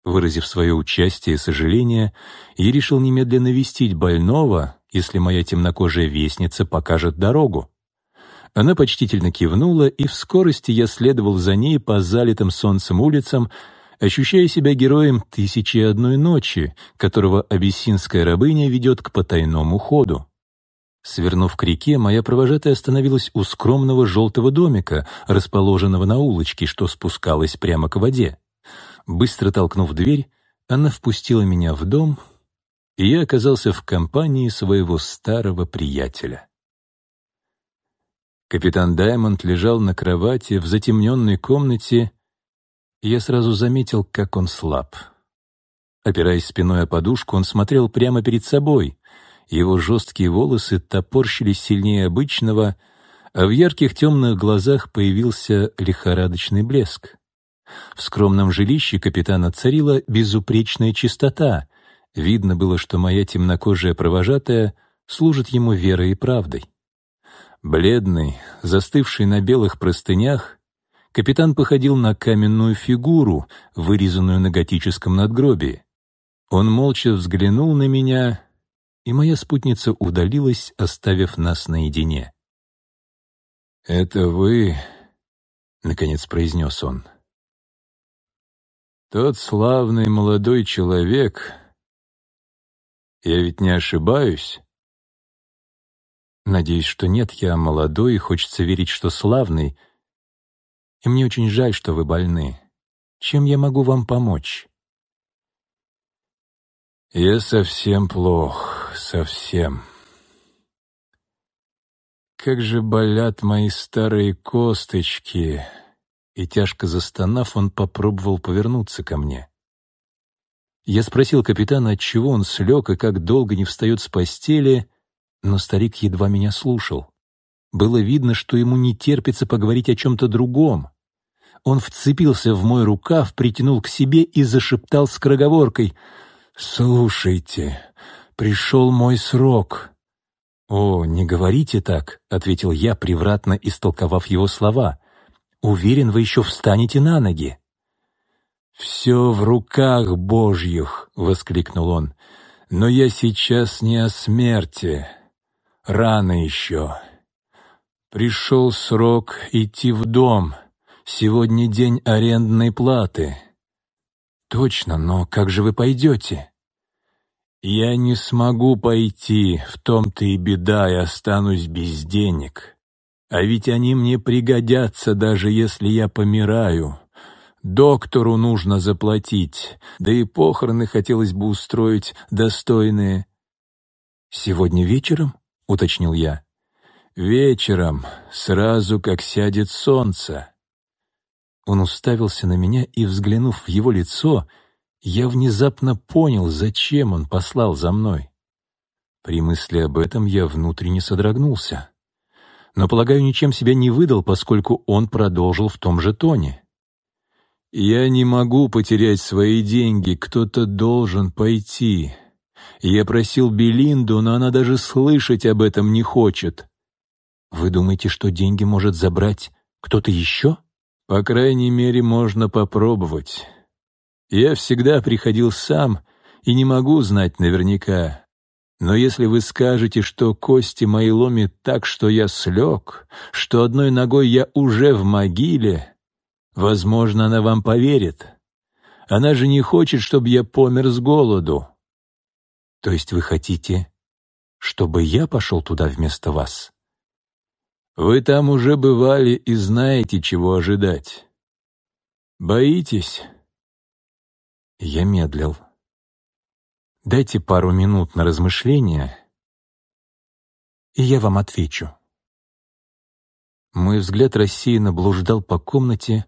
Выразив свое участие и сожаление, я решил немедленно навестить больного если моя темнокожая вестница покажет дорогу. Она почтительно кивнула, и в скорости я следовал за ней по залитым солнцем улицам, ощущая себя героем «Тысячи одной ночи», которого абиссинская рабыня ведет к потайному ходу. Свернув к реке, моя провожатая остановилась у скромного желтого домика, расположенного на улочке, что спускалась прямо к воде. Быстро толкнув дверь, она впустила меня в дом, и я оказался в компании своего старого приятеля. Капитан Даймонд лежал на кровати в затемненной комнате, и я сразу заметил, как он слаб. Опираясь спиной о подушку, он смотрел прямо перед собой. Его жесткие волосы топорщились сильнее обычного, а в ярких темных глазах появился лихорадочный блеск. В скромном жилище капитана царила безупречная чистота, Видно было, что моя темнокожая провожатая служит ему верой и правдой. Бледный, застывший на белых простынях, капитан походил на каменную фигуру, вырезанную на готическом надгробии. Он молча взглянул на меня и моя спутница удалилась, оставив нас наедине. «Это вы», — наконец произнес он, — «тот славный молодой человек. Я ведь не ошибаюсь?» Надеюсь, что нет, я молодой, и хочется верить, что славный. И мне очень жаль, что вы больны. Чем я могу вам помочь? Я совсем плох, совсем. Как же болят мои старые косточки. И тяжко застонав, он попробовал повернуться ко мне. Я спросил капитана, отчего он слег и как долго не встает с постели, но старик едва меня слушал. Было видно, что ему не терпится поговорить о чем-то другом. Он вцепился в мой рукав, притянул к себе и зашептал скороговоркой. «Слушайте, пришел мой срок». «О, не говорите так», — ответил я, превратно истолковав его слова. «Уверен, вы еще встанете на ноги». «Все в руках Божьих», — воскликнул он. «Но я сейчас не о смерти. Рано еще. Пришел срок идти в дом. Сегодня день арендной платы. Точно, но как же вы пойдете? Я не смогу пойти, в том-то и беда, и останусь без денег. А ведь они мне пригодятся, даже если я помираю. Доктору нужно заплатить, да и похороны хотелось бы устроить достойные. Сегодня вечером? — уточнил я. «Вечером, сразу как сядет солнце». Он уставился на меня, и, взглянув в его лицо, я внезапно понял, зачем он послал за мной. При мысли об этом я внутренне содрогнулся. Но, полагаю, ничем себя не выдал, поскольку он продолжил в том же тоне. «Я не могу потерять свои деньги, кто-то должен пойти. Я просил Белинду, но она даже слышать об этом не хочет. Вы думаете, что деньги может забрать кто-то еще? По крайней мере, можно попробовать. Я всегда приходил сам и не могу знать наверняка. Но если вы скажете, что кости мои ломит так, что я слег, что одной ногой я уже в могиле, возможно, она вам поверит. Она же не хочет, чтобы я помер с голоду. То есть вы хотите, чтобы я пошел туда вместо вас? Вы там уже бывали и знаете, чего ожидать. Боитесь? Я медлил. Дайте пару минут на размышление, и я вам отвечу. Мой взгляд рассеянно блуждал по комнате,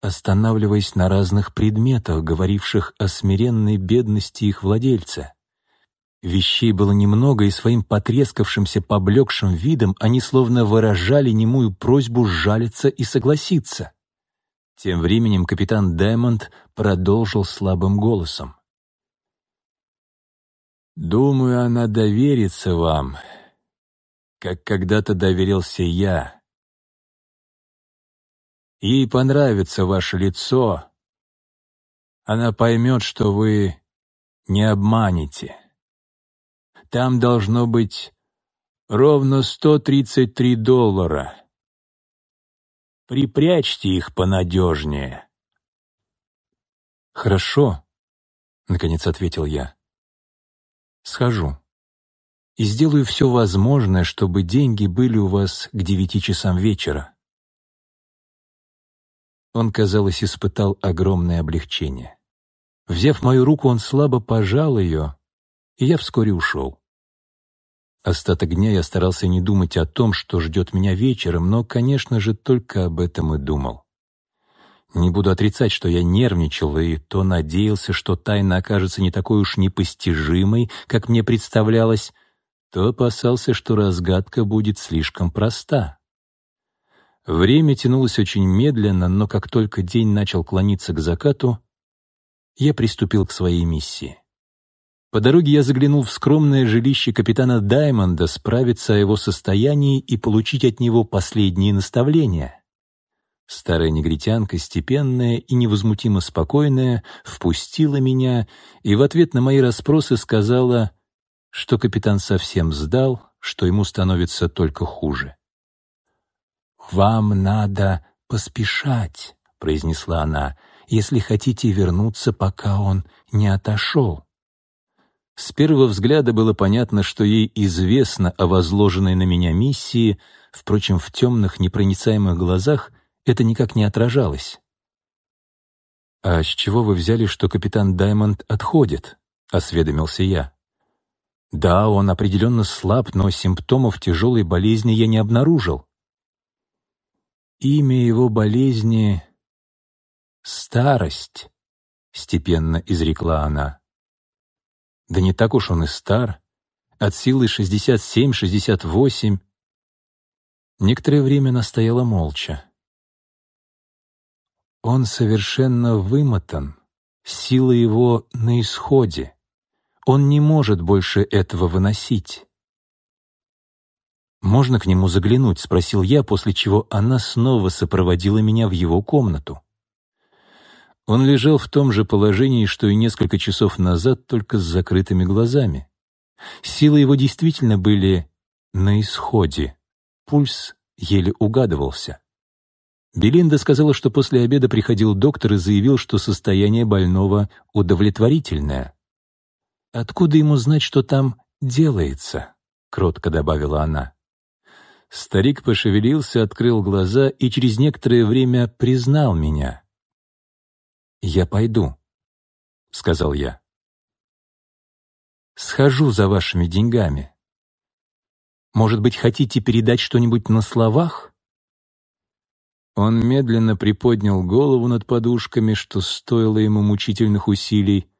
останавливаясь на разных предметах, говоривших о смиренной бедности их владельца. Вещей было немного, и своим потрескавшимся, поблекшим видом они словно выражали немую просьбу сжалиться и согласиться. Тем временем капитан Даймонд продолжил слабым голосом. «Думаю, она доверится вам, как когда-то доверился я. Ей понравится ваше лицо. Она поймет, что вы не обманете». Там должно быть ровно 133 доллара. Припрячьте их понадежнее. «Хорошо», — наконец ответил я. «Схожу и сделаю все возможное, чтобы деньги были у вас к девяти часам вечера». Он, казалось, испытал огромное облегчение. Взяв мою руку, он слабо пожал ее, и я вскоре ушел. Остаток дня я старался не думать о том, что ждет меня вечером, но, конечно же, только об этом и думал. Не буду отрицать, что я нервничал и то надеялся, что тайна окажется не такой уж непостижимой, как мне представлялось, то опасался, что разгадка будет слишком проста. Время тянулось очень медленно, но как только день начал клониться к закату, я приступил к своей миссии. По дороге я заглянул в скромное жилище капитана Даймонда справиться о его состоянии и получить от него последние наставления. Старая негритянка, степенная и невозмутимо спокойная, впустила меня и в ответ на мои расспросы сказала что капитан совсем сдал, что ему становится только хуже. «Вам надо поспешать», — произнесла она, «если хотите вернуться, пока он не отошел». С первого взгляда было понятно, что ей известно о возложенной на меня миссии, впрочем, в темных непроницаемых глазах это никак не отражалось. «А с чего вы взяли, что капитан Даймонд отходит?» — осведомился я. «Да, он определенно слаб, но симптомов тяжелой болезни я не обнаружил». «Имя его болезни — старость», — степенно изрекла она. Да не так уж он и стар. От силы 67-68. Некоторое время она стояла молча. Он совершенно вымотан, сила его на исходе. Он не может больше этого выносить. «Можно к нему заглянуть?» — спросил я, после чего она снова сопроводила меня в его комнату. Он лежал в том же положении, что и несколько часов назад, только с закрытыми глазами. Силы его действительно были на исходе. Пульс еле угадывался. Белинда сказала, что после обеда приходил доктор и заявил, что состояние больного удовлетворительное. «Откуда ему знать, что там делается?» — кротко добавила она. Старик пошевелился, открыл глаза и через некоторое время признал меня. «Я пойду», — сказал я. «Схожу за вашими деньгами. Может быть, хотите передать что-нибудь на словах?» Он медленно приподнял голову над подушками, что стоило ему мучительных усилий.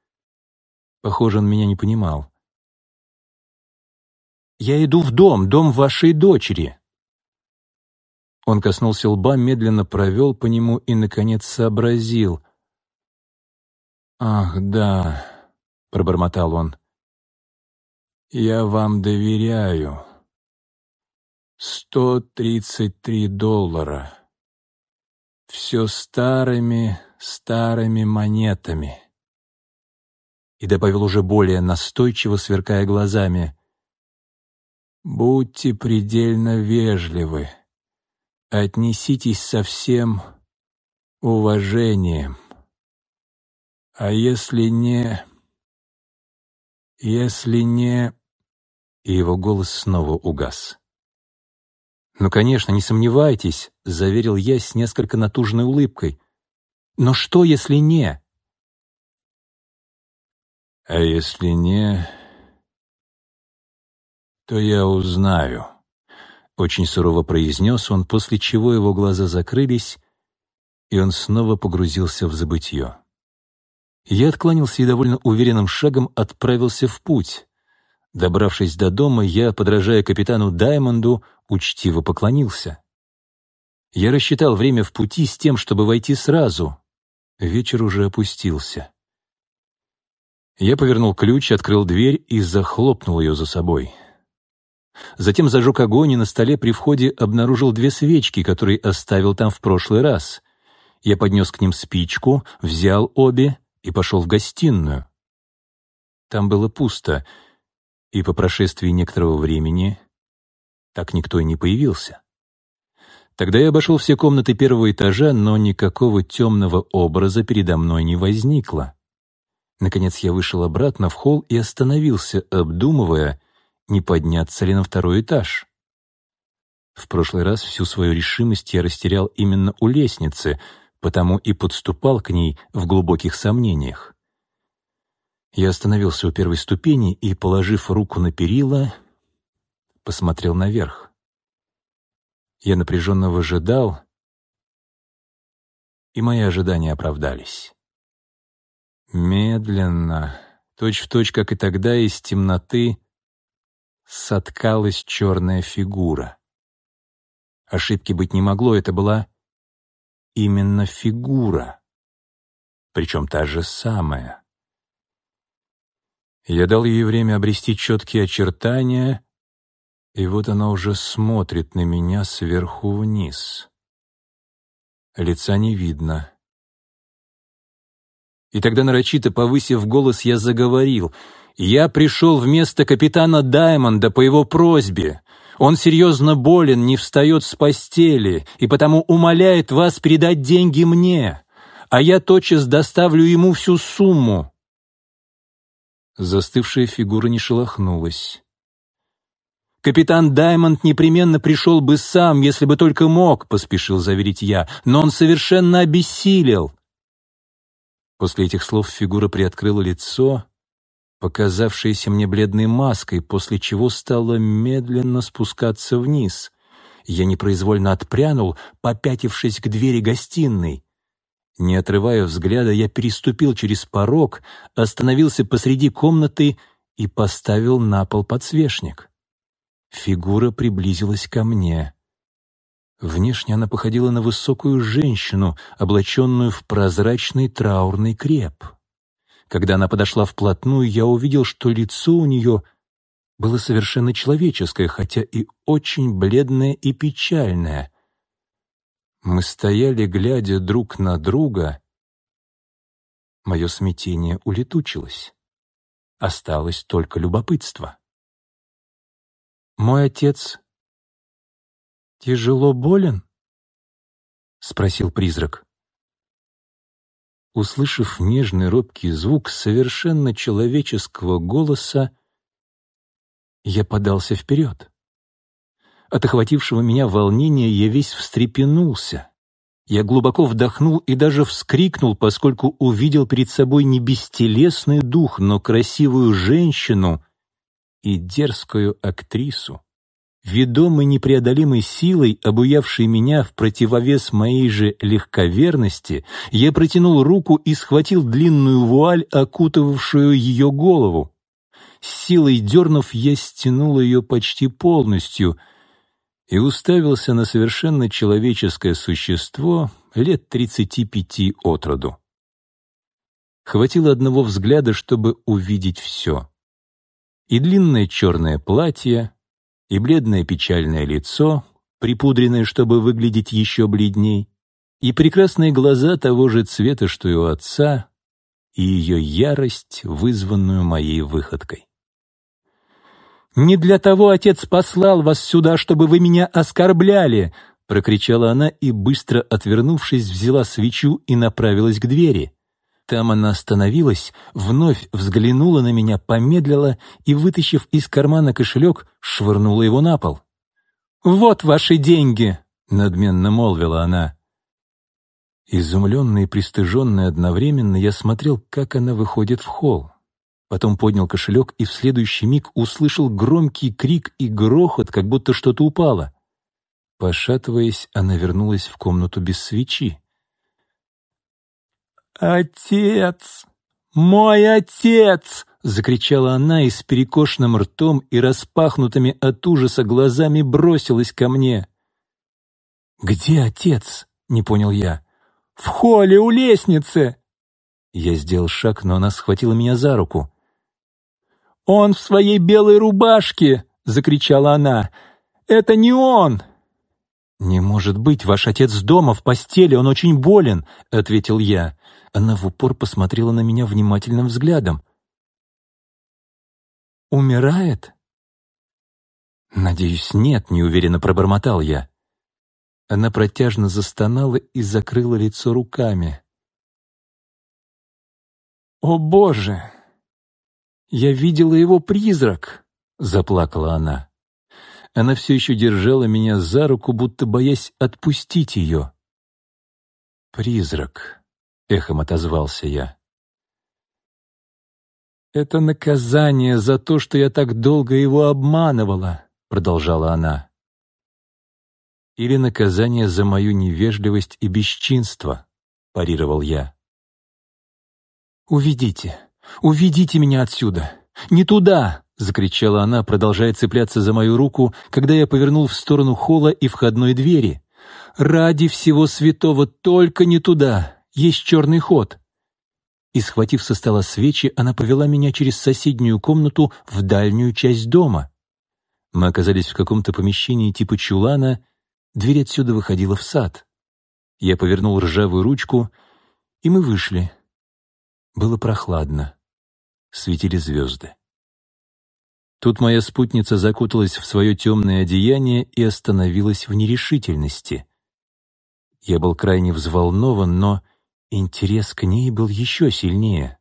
Похоже, он меня не понимал. «Я иду в дом, дом вашей дочери». Он коснулся лба, медленно провел по нему и, наконец, сообразил. «Ах, да», — пробормотал он, — «я вам доверяю. Сто тридцать три доллара. Все старыми, старыми монетами». И добавил уже более настойчиво, сверкая глазами. «Будьте предельно вежливы. Отнеситесь со всем уважением». А если не... Если не... И его голос снова угас. «Ну, конечно, не сомневайтесь», — заверил я с несколько натужной улыбкой. «Но что, если не?» «А если не, то я узнаю», — очень сурово произнес он, после чего его глаза закрылись, и он снова погрузился в забытье. Я откланялся и довольно уверенным шагом отправился в путь. Добравшись до дома, я, подражая капитану Даймонду, учтиво поклонился. Я рассчитал время в пути с тем, чтобы войти сразу. Вечер уже опустился. Я повернул ключ, открыл дверь и захлопнул ее за собой. Затем зажег огонь и на столе при входе обнаружил две свечки, которые оставил там в прошлый раз. Я поднес к ним спичку, взял обе и пошел в гостиную. Там было пусто, и по прошествии некоторого времени так никто и не появился. Тогда я обошел все комнаты первого этажа, но никакого темного образа передо мной не возникло. Наконец я вышел обратно в холл и остановился, обдумывая, не подняться ли на второй этаж. В прошлый раз всю свою решимость я растерял именно у лестницы — потому и подступал к ней в глубоких сомнениях. Я остановился у первой ступени и, положив руку на перила, посмотрел наверх. Я напряженно выжидал, и мои ожидания оправдались. Медленно, точь-в-точь, точь, как и тогда, из темноты соткалась черная фигура. Ошибки быть не могло, это была именно фигура, причем та же самая. Я дал ей время обрести четкие очертания, и вот она уже смотрит на меня сверху вниз. Лица не видно. И тогда, нарочито повысив голос, я заговорил. Я пришел вместо капитана Даймонда по его просьбе. Он серьезно болен, не встает с постели, и потому умоляет вас передать деньги мне, а я тотчас доставлю ему всю сумму». Застывшая фигура не шелохнулась. «Капитан Даймонд непременно пришел бы сам, если бы только мог», — поспешил заверить я, «но он совершенно обессилел». После этих слов фигура приоткрыла лицо, показавшееся мне бледной маской, после чего стала медленно спускаться вниз. Я непроизвольно отпрянул, попятившись к двери гостиной. Не отрывая взгляда, я переступил через порог, остановился посреди комнаты и поставил на пол подсвечник. Фигура приблизилась ко мне. Внешне она походила на высокую женщину, облаченную в прозрачный траурный креп. Когда она подошла вплотную, я увидел, что лицо у нее было совершенно человеческое, хотя и очень бледное и печальное. Мы стояли, глядя друг на друга. Мое смятение улетучилось. Осталось только любопытство. «Мой отец тяжело болен?» — спросил призрак. Услышав нежный робкий звук совершенно человеческого голоса, я подался вперед. От охватившего меня волнения я весь встрепенулся. Я глубоко вдохнул и даже вскрикнул, поскольку увидел перед собой не бестелесный дух, но красивую женщину и дерзкую актрису. Ведомый непреодолимой силой, обуявшей меня в противовес моей же легковерности, я протянул руку и схватил длинную вуаль, окутывавшую ее голову. С силой дернув, я стянул ее почти полностью и уставился на совершенно человеческое существо лет тридцати пяти от роду. Хватило одного взгляда, чтобы увидеть все. И длинное черное платье, и бледное печальное лицо, припудренное, чтобы выглядеть еще бледней, и прекрасные глаза того же цвета, что и у отца, и ее ярость, вызванную моей выходкой. «Не для того отец послал вас сюда, чтобы вы меня оскорбляли!» — прокричала она и, быстро отвернувшись, взяла свечу и направилась к двери. Там она остановилась, вновь взглянула на меня, помедлила и, вытащив из кармана кошелек, швырнула его на пол. «Вот ваши деньги!» — надменно молвила она. Изумленный и пристыженный одновременно, я смотрел, как она выходит в холл. Потом поднял кошелек и в следующий миг услышал громкий крик и грохот, как будто что-то упало. Пошатываясь, она вернулась в комнату без свечи. «Отец! Мой отец!» — закричала она и с перекошенным ртом и распахнутыми от ужаса глазами бросилась ко мне. «Где отец?» — не понял я. «В холле у лестницы!» Я сделал шаг, но она схватила меня за руку. «Он в своей белой рубашке!» — закричала она. «Это не он!» «Не может быть, ваш отец дома, в постели, он очень болен», — ответил я. Она в упор посмотрела на меня внимательным взглядом. «Умирает?» «Надеюсь, нет», — неуверенно пробормотал я. Она протяжно застонала и закрыла лицо руками. «О, Боже! Я видела его призрак!» — заплакала она. Она все еще держала меня за руку, будто боясь отпустить ее. «Призрак!» эхом отозвался я. «Это наказание за то, что я так долго его обманывала», — продолжала она. «Или наказание за мою невежливость и бесчинство», — парировал я. «Уведите, уведите меня отсюда! Не туда!» — закричала она, продолжая цепляться за мою руку, когда я повернул в сторону холла и входной двери. «Ради всего святого, только не туда! Есть черный ход!» И, схватив со стола свечи, она повела меня через соседнюю комнату в дальнюю часть дома. Мы оказались в каком-то помещении типа чулана, дверь отсюда выходила в сад. Я повернул ржавую ручку, и мы вышли. Было прохладно. Светили звезды. Тут моя спутница закуталась в свое темное одеяние и остановилась в нерешительности. Я был крайне взволнован, но интерес к ней был еще сильнее.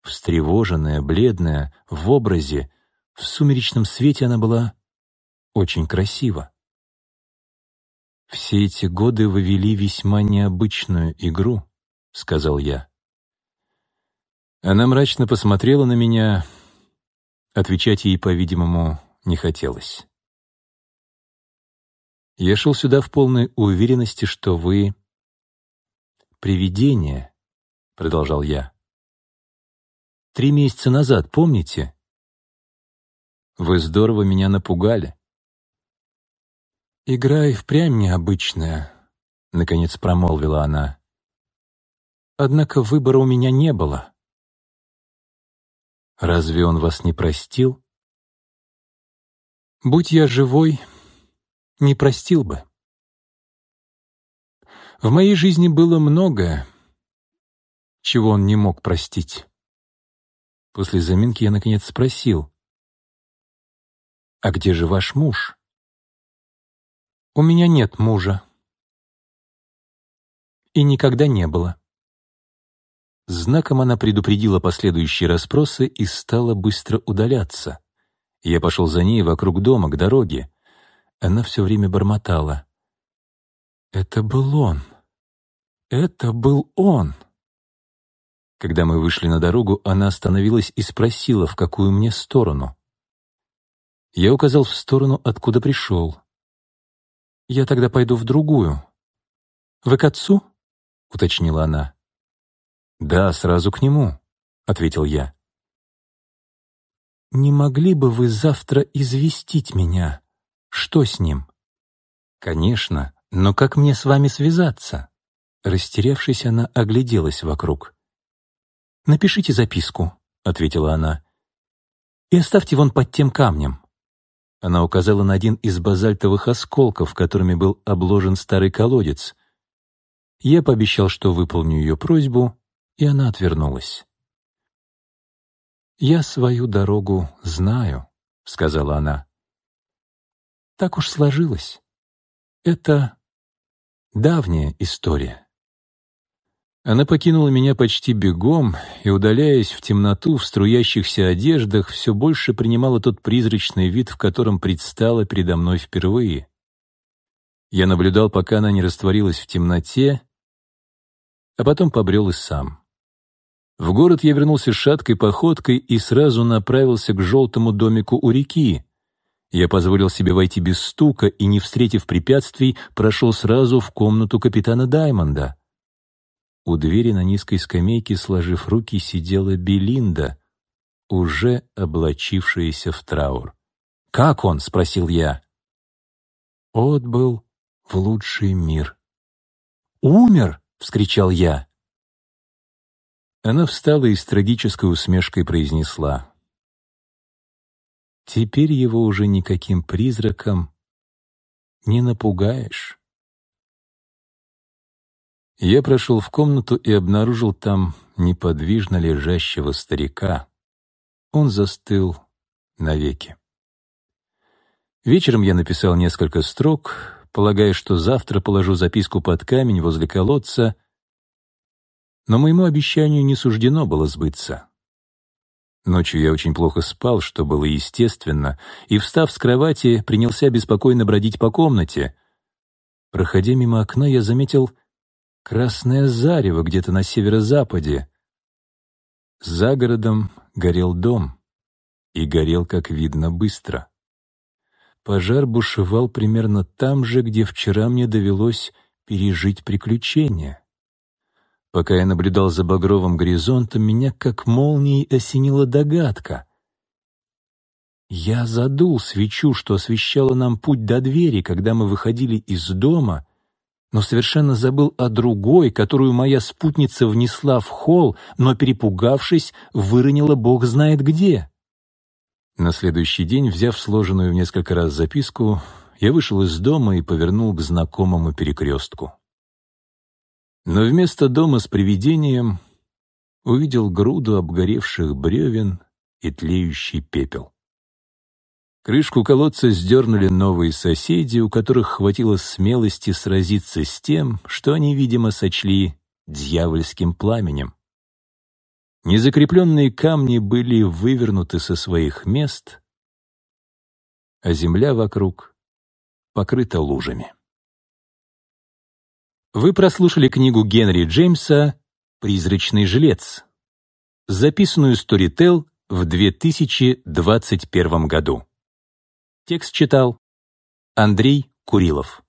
Встревоженная, бледная, в образе, в сумеречном свете она была очень красива. «Все эти годы вы вели весьма необычную игру», — сказал я. Она мрачно посмотрела на меня. Отвечать ей, по-видимому, не хотелось. «Я шел сюда в полной уверенности, что вы привидение», — продолжал я. «Три месяца назад, помните? Вы здорово меня напугали. «Игра и впрямь необычная», — наконец промолвила она. «Однако выбора у меня не было». «Разве он вас не простил?» «Будь я живой, не простил бы. В моей жизни было многое, чего он не мог простить». После заминки я, наконец, спросил, «А где же ваш муж?» У меня нет мужа. И никогда не было. Знаком она предупредила последующие расспросы и стала быстро удаляться. Я пошел за ней вокруг дома, к дороге. Она все время бормотала. «Это был он! Это был он!» Когда мы вышли на дорогу, она остановилась и спросила, в какую мне сторону. Я указал в сторону, откуда пришел. Я тогда пойду в другую. Вы к отцу? уточнила она. Да, сразу к нему, ответил я. Не могли бы вы завтра известить меня, что с ним? Конечно, но как мне с вами связаться? Растерявшись, она огляделась вокруг. «Напишите записку», — ответила она, — «и оставьте вон под тем камнем». Она указала на один из базальтовых осколков, которыми был обложен старый колодец. Я пообещал, что выполню ее просьбу, и она отвернулась. «Я свою дорогу знаю», — сказала она. «Так уж сложилось. Это давняя история». Она покинула меня почти бегом и, удаляясь в темноту в струящихся одеждах, все больше принимала тот призрачный вид, в котором предстала передо мной впервые. Я наблюдал, пока она не растворилась в темноте, а потом побрел и сам. В город я вернулся шаткой походкой и сразу направился к желтому домику у реки. Я позволил себе войти без стука и, не встретив препятствий, прошел сразу в комнату капитана Даймонда. У двери на низкой скамейке, сложив руки, сидела Белинда, уже облачившаяся в траур. «Как он?» — спросил я. «Отбыл в лучший мир». «Умер!» — вскричал я. Она встала и с трагической усмешкой произнесла. «Теперь его уже никаким призраком не напугаешь». Я прошел в комнату и обнаружил там неподвижно лежащего старика. Он застыл навеки. Вечером я написал несколько строк, полагая, что завтра положу записку под камень возле колодца, но моему обещанию не суждено было сбыться. Ночью я очень плохо спал, что было естественно, и, встав с кровати, принялся беспокойно бродить по комнате. Проходя мимо окна, я заметил красное зарево где-то на северо-западе. За городом горел дом, и горел, как видно, быстро. Пожар бушевал примерно там же, где вчера мне довелось пережить приключения. Пока я наблюдал за багровым горизонтом, меня как молнией осенила догадка. Я задул свечу, что освещала нам путь до двери, когда мы выходили из дома, но совершенно забыл о другой, которую моя спутница внесла в холл, но, перепугавшись, выронила бог знает где. На следующий день, взяв сложенную в несколько раз записку, я вышел из дома и повернул к знакомому перекрестку. Но вместо дома с привидением увидел груду обгоревших бревен и тлеющий пепел. Крышку колодца сдернули новые соседи, у которых хватило смелости сразиться с тем, что они, видимо, сочли дьявольским пламенем. Незакрепленные камни были вывернуты со своих мест, а земля вокруг покрыта лужами. Вы прослушали книгу Генри Джеймса «Призрачный жилец», записанную Storytel в 2021 году. Текст читал Андрей Курилов.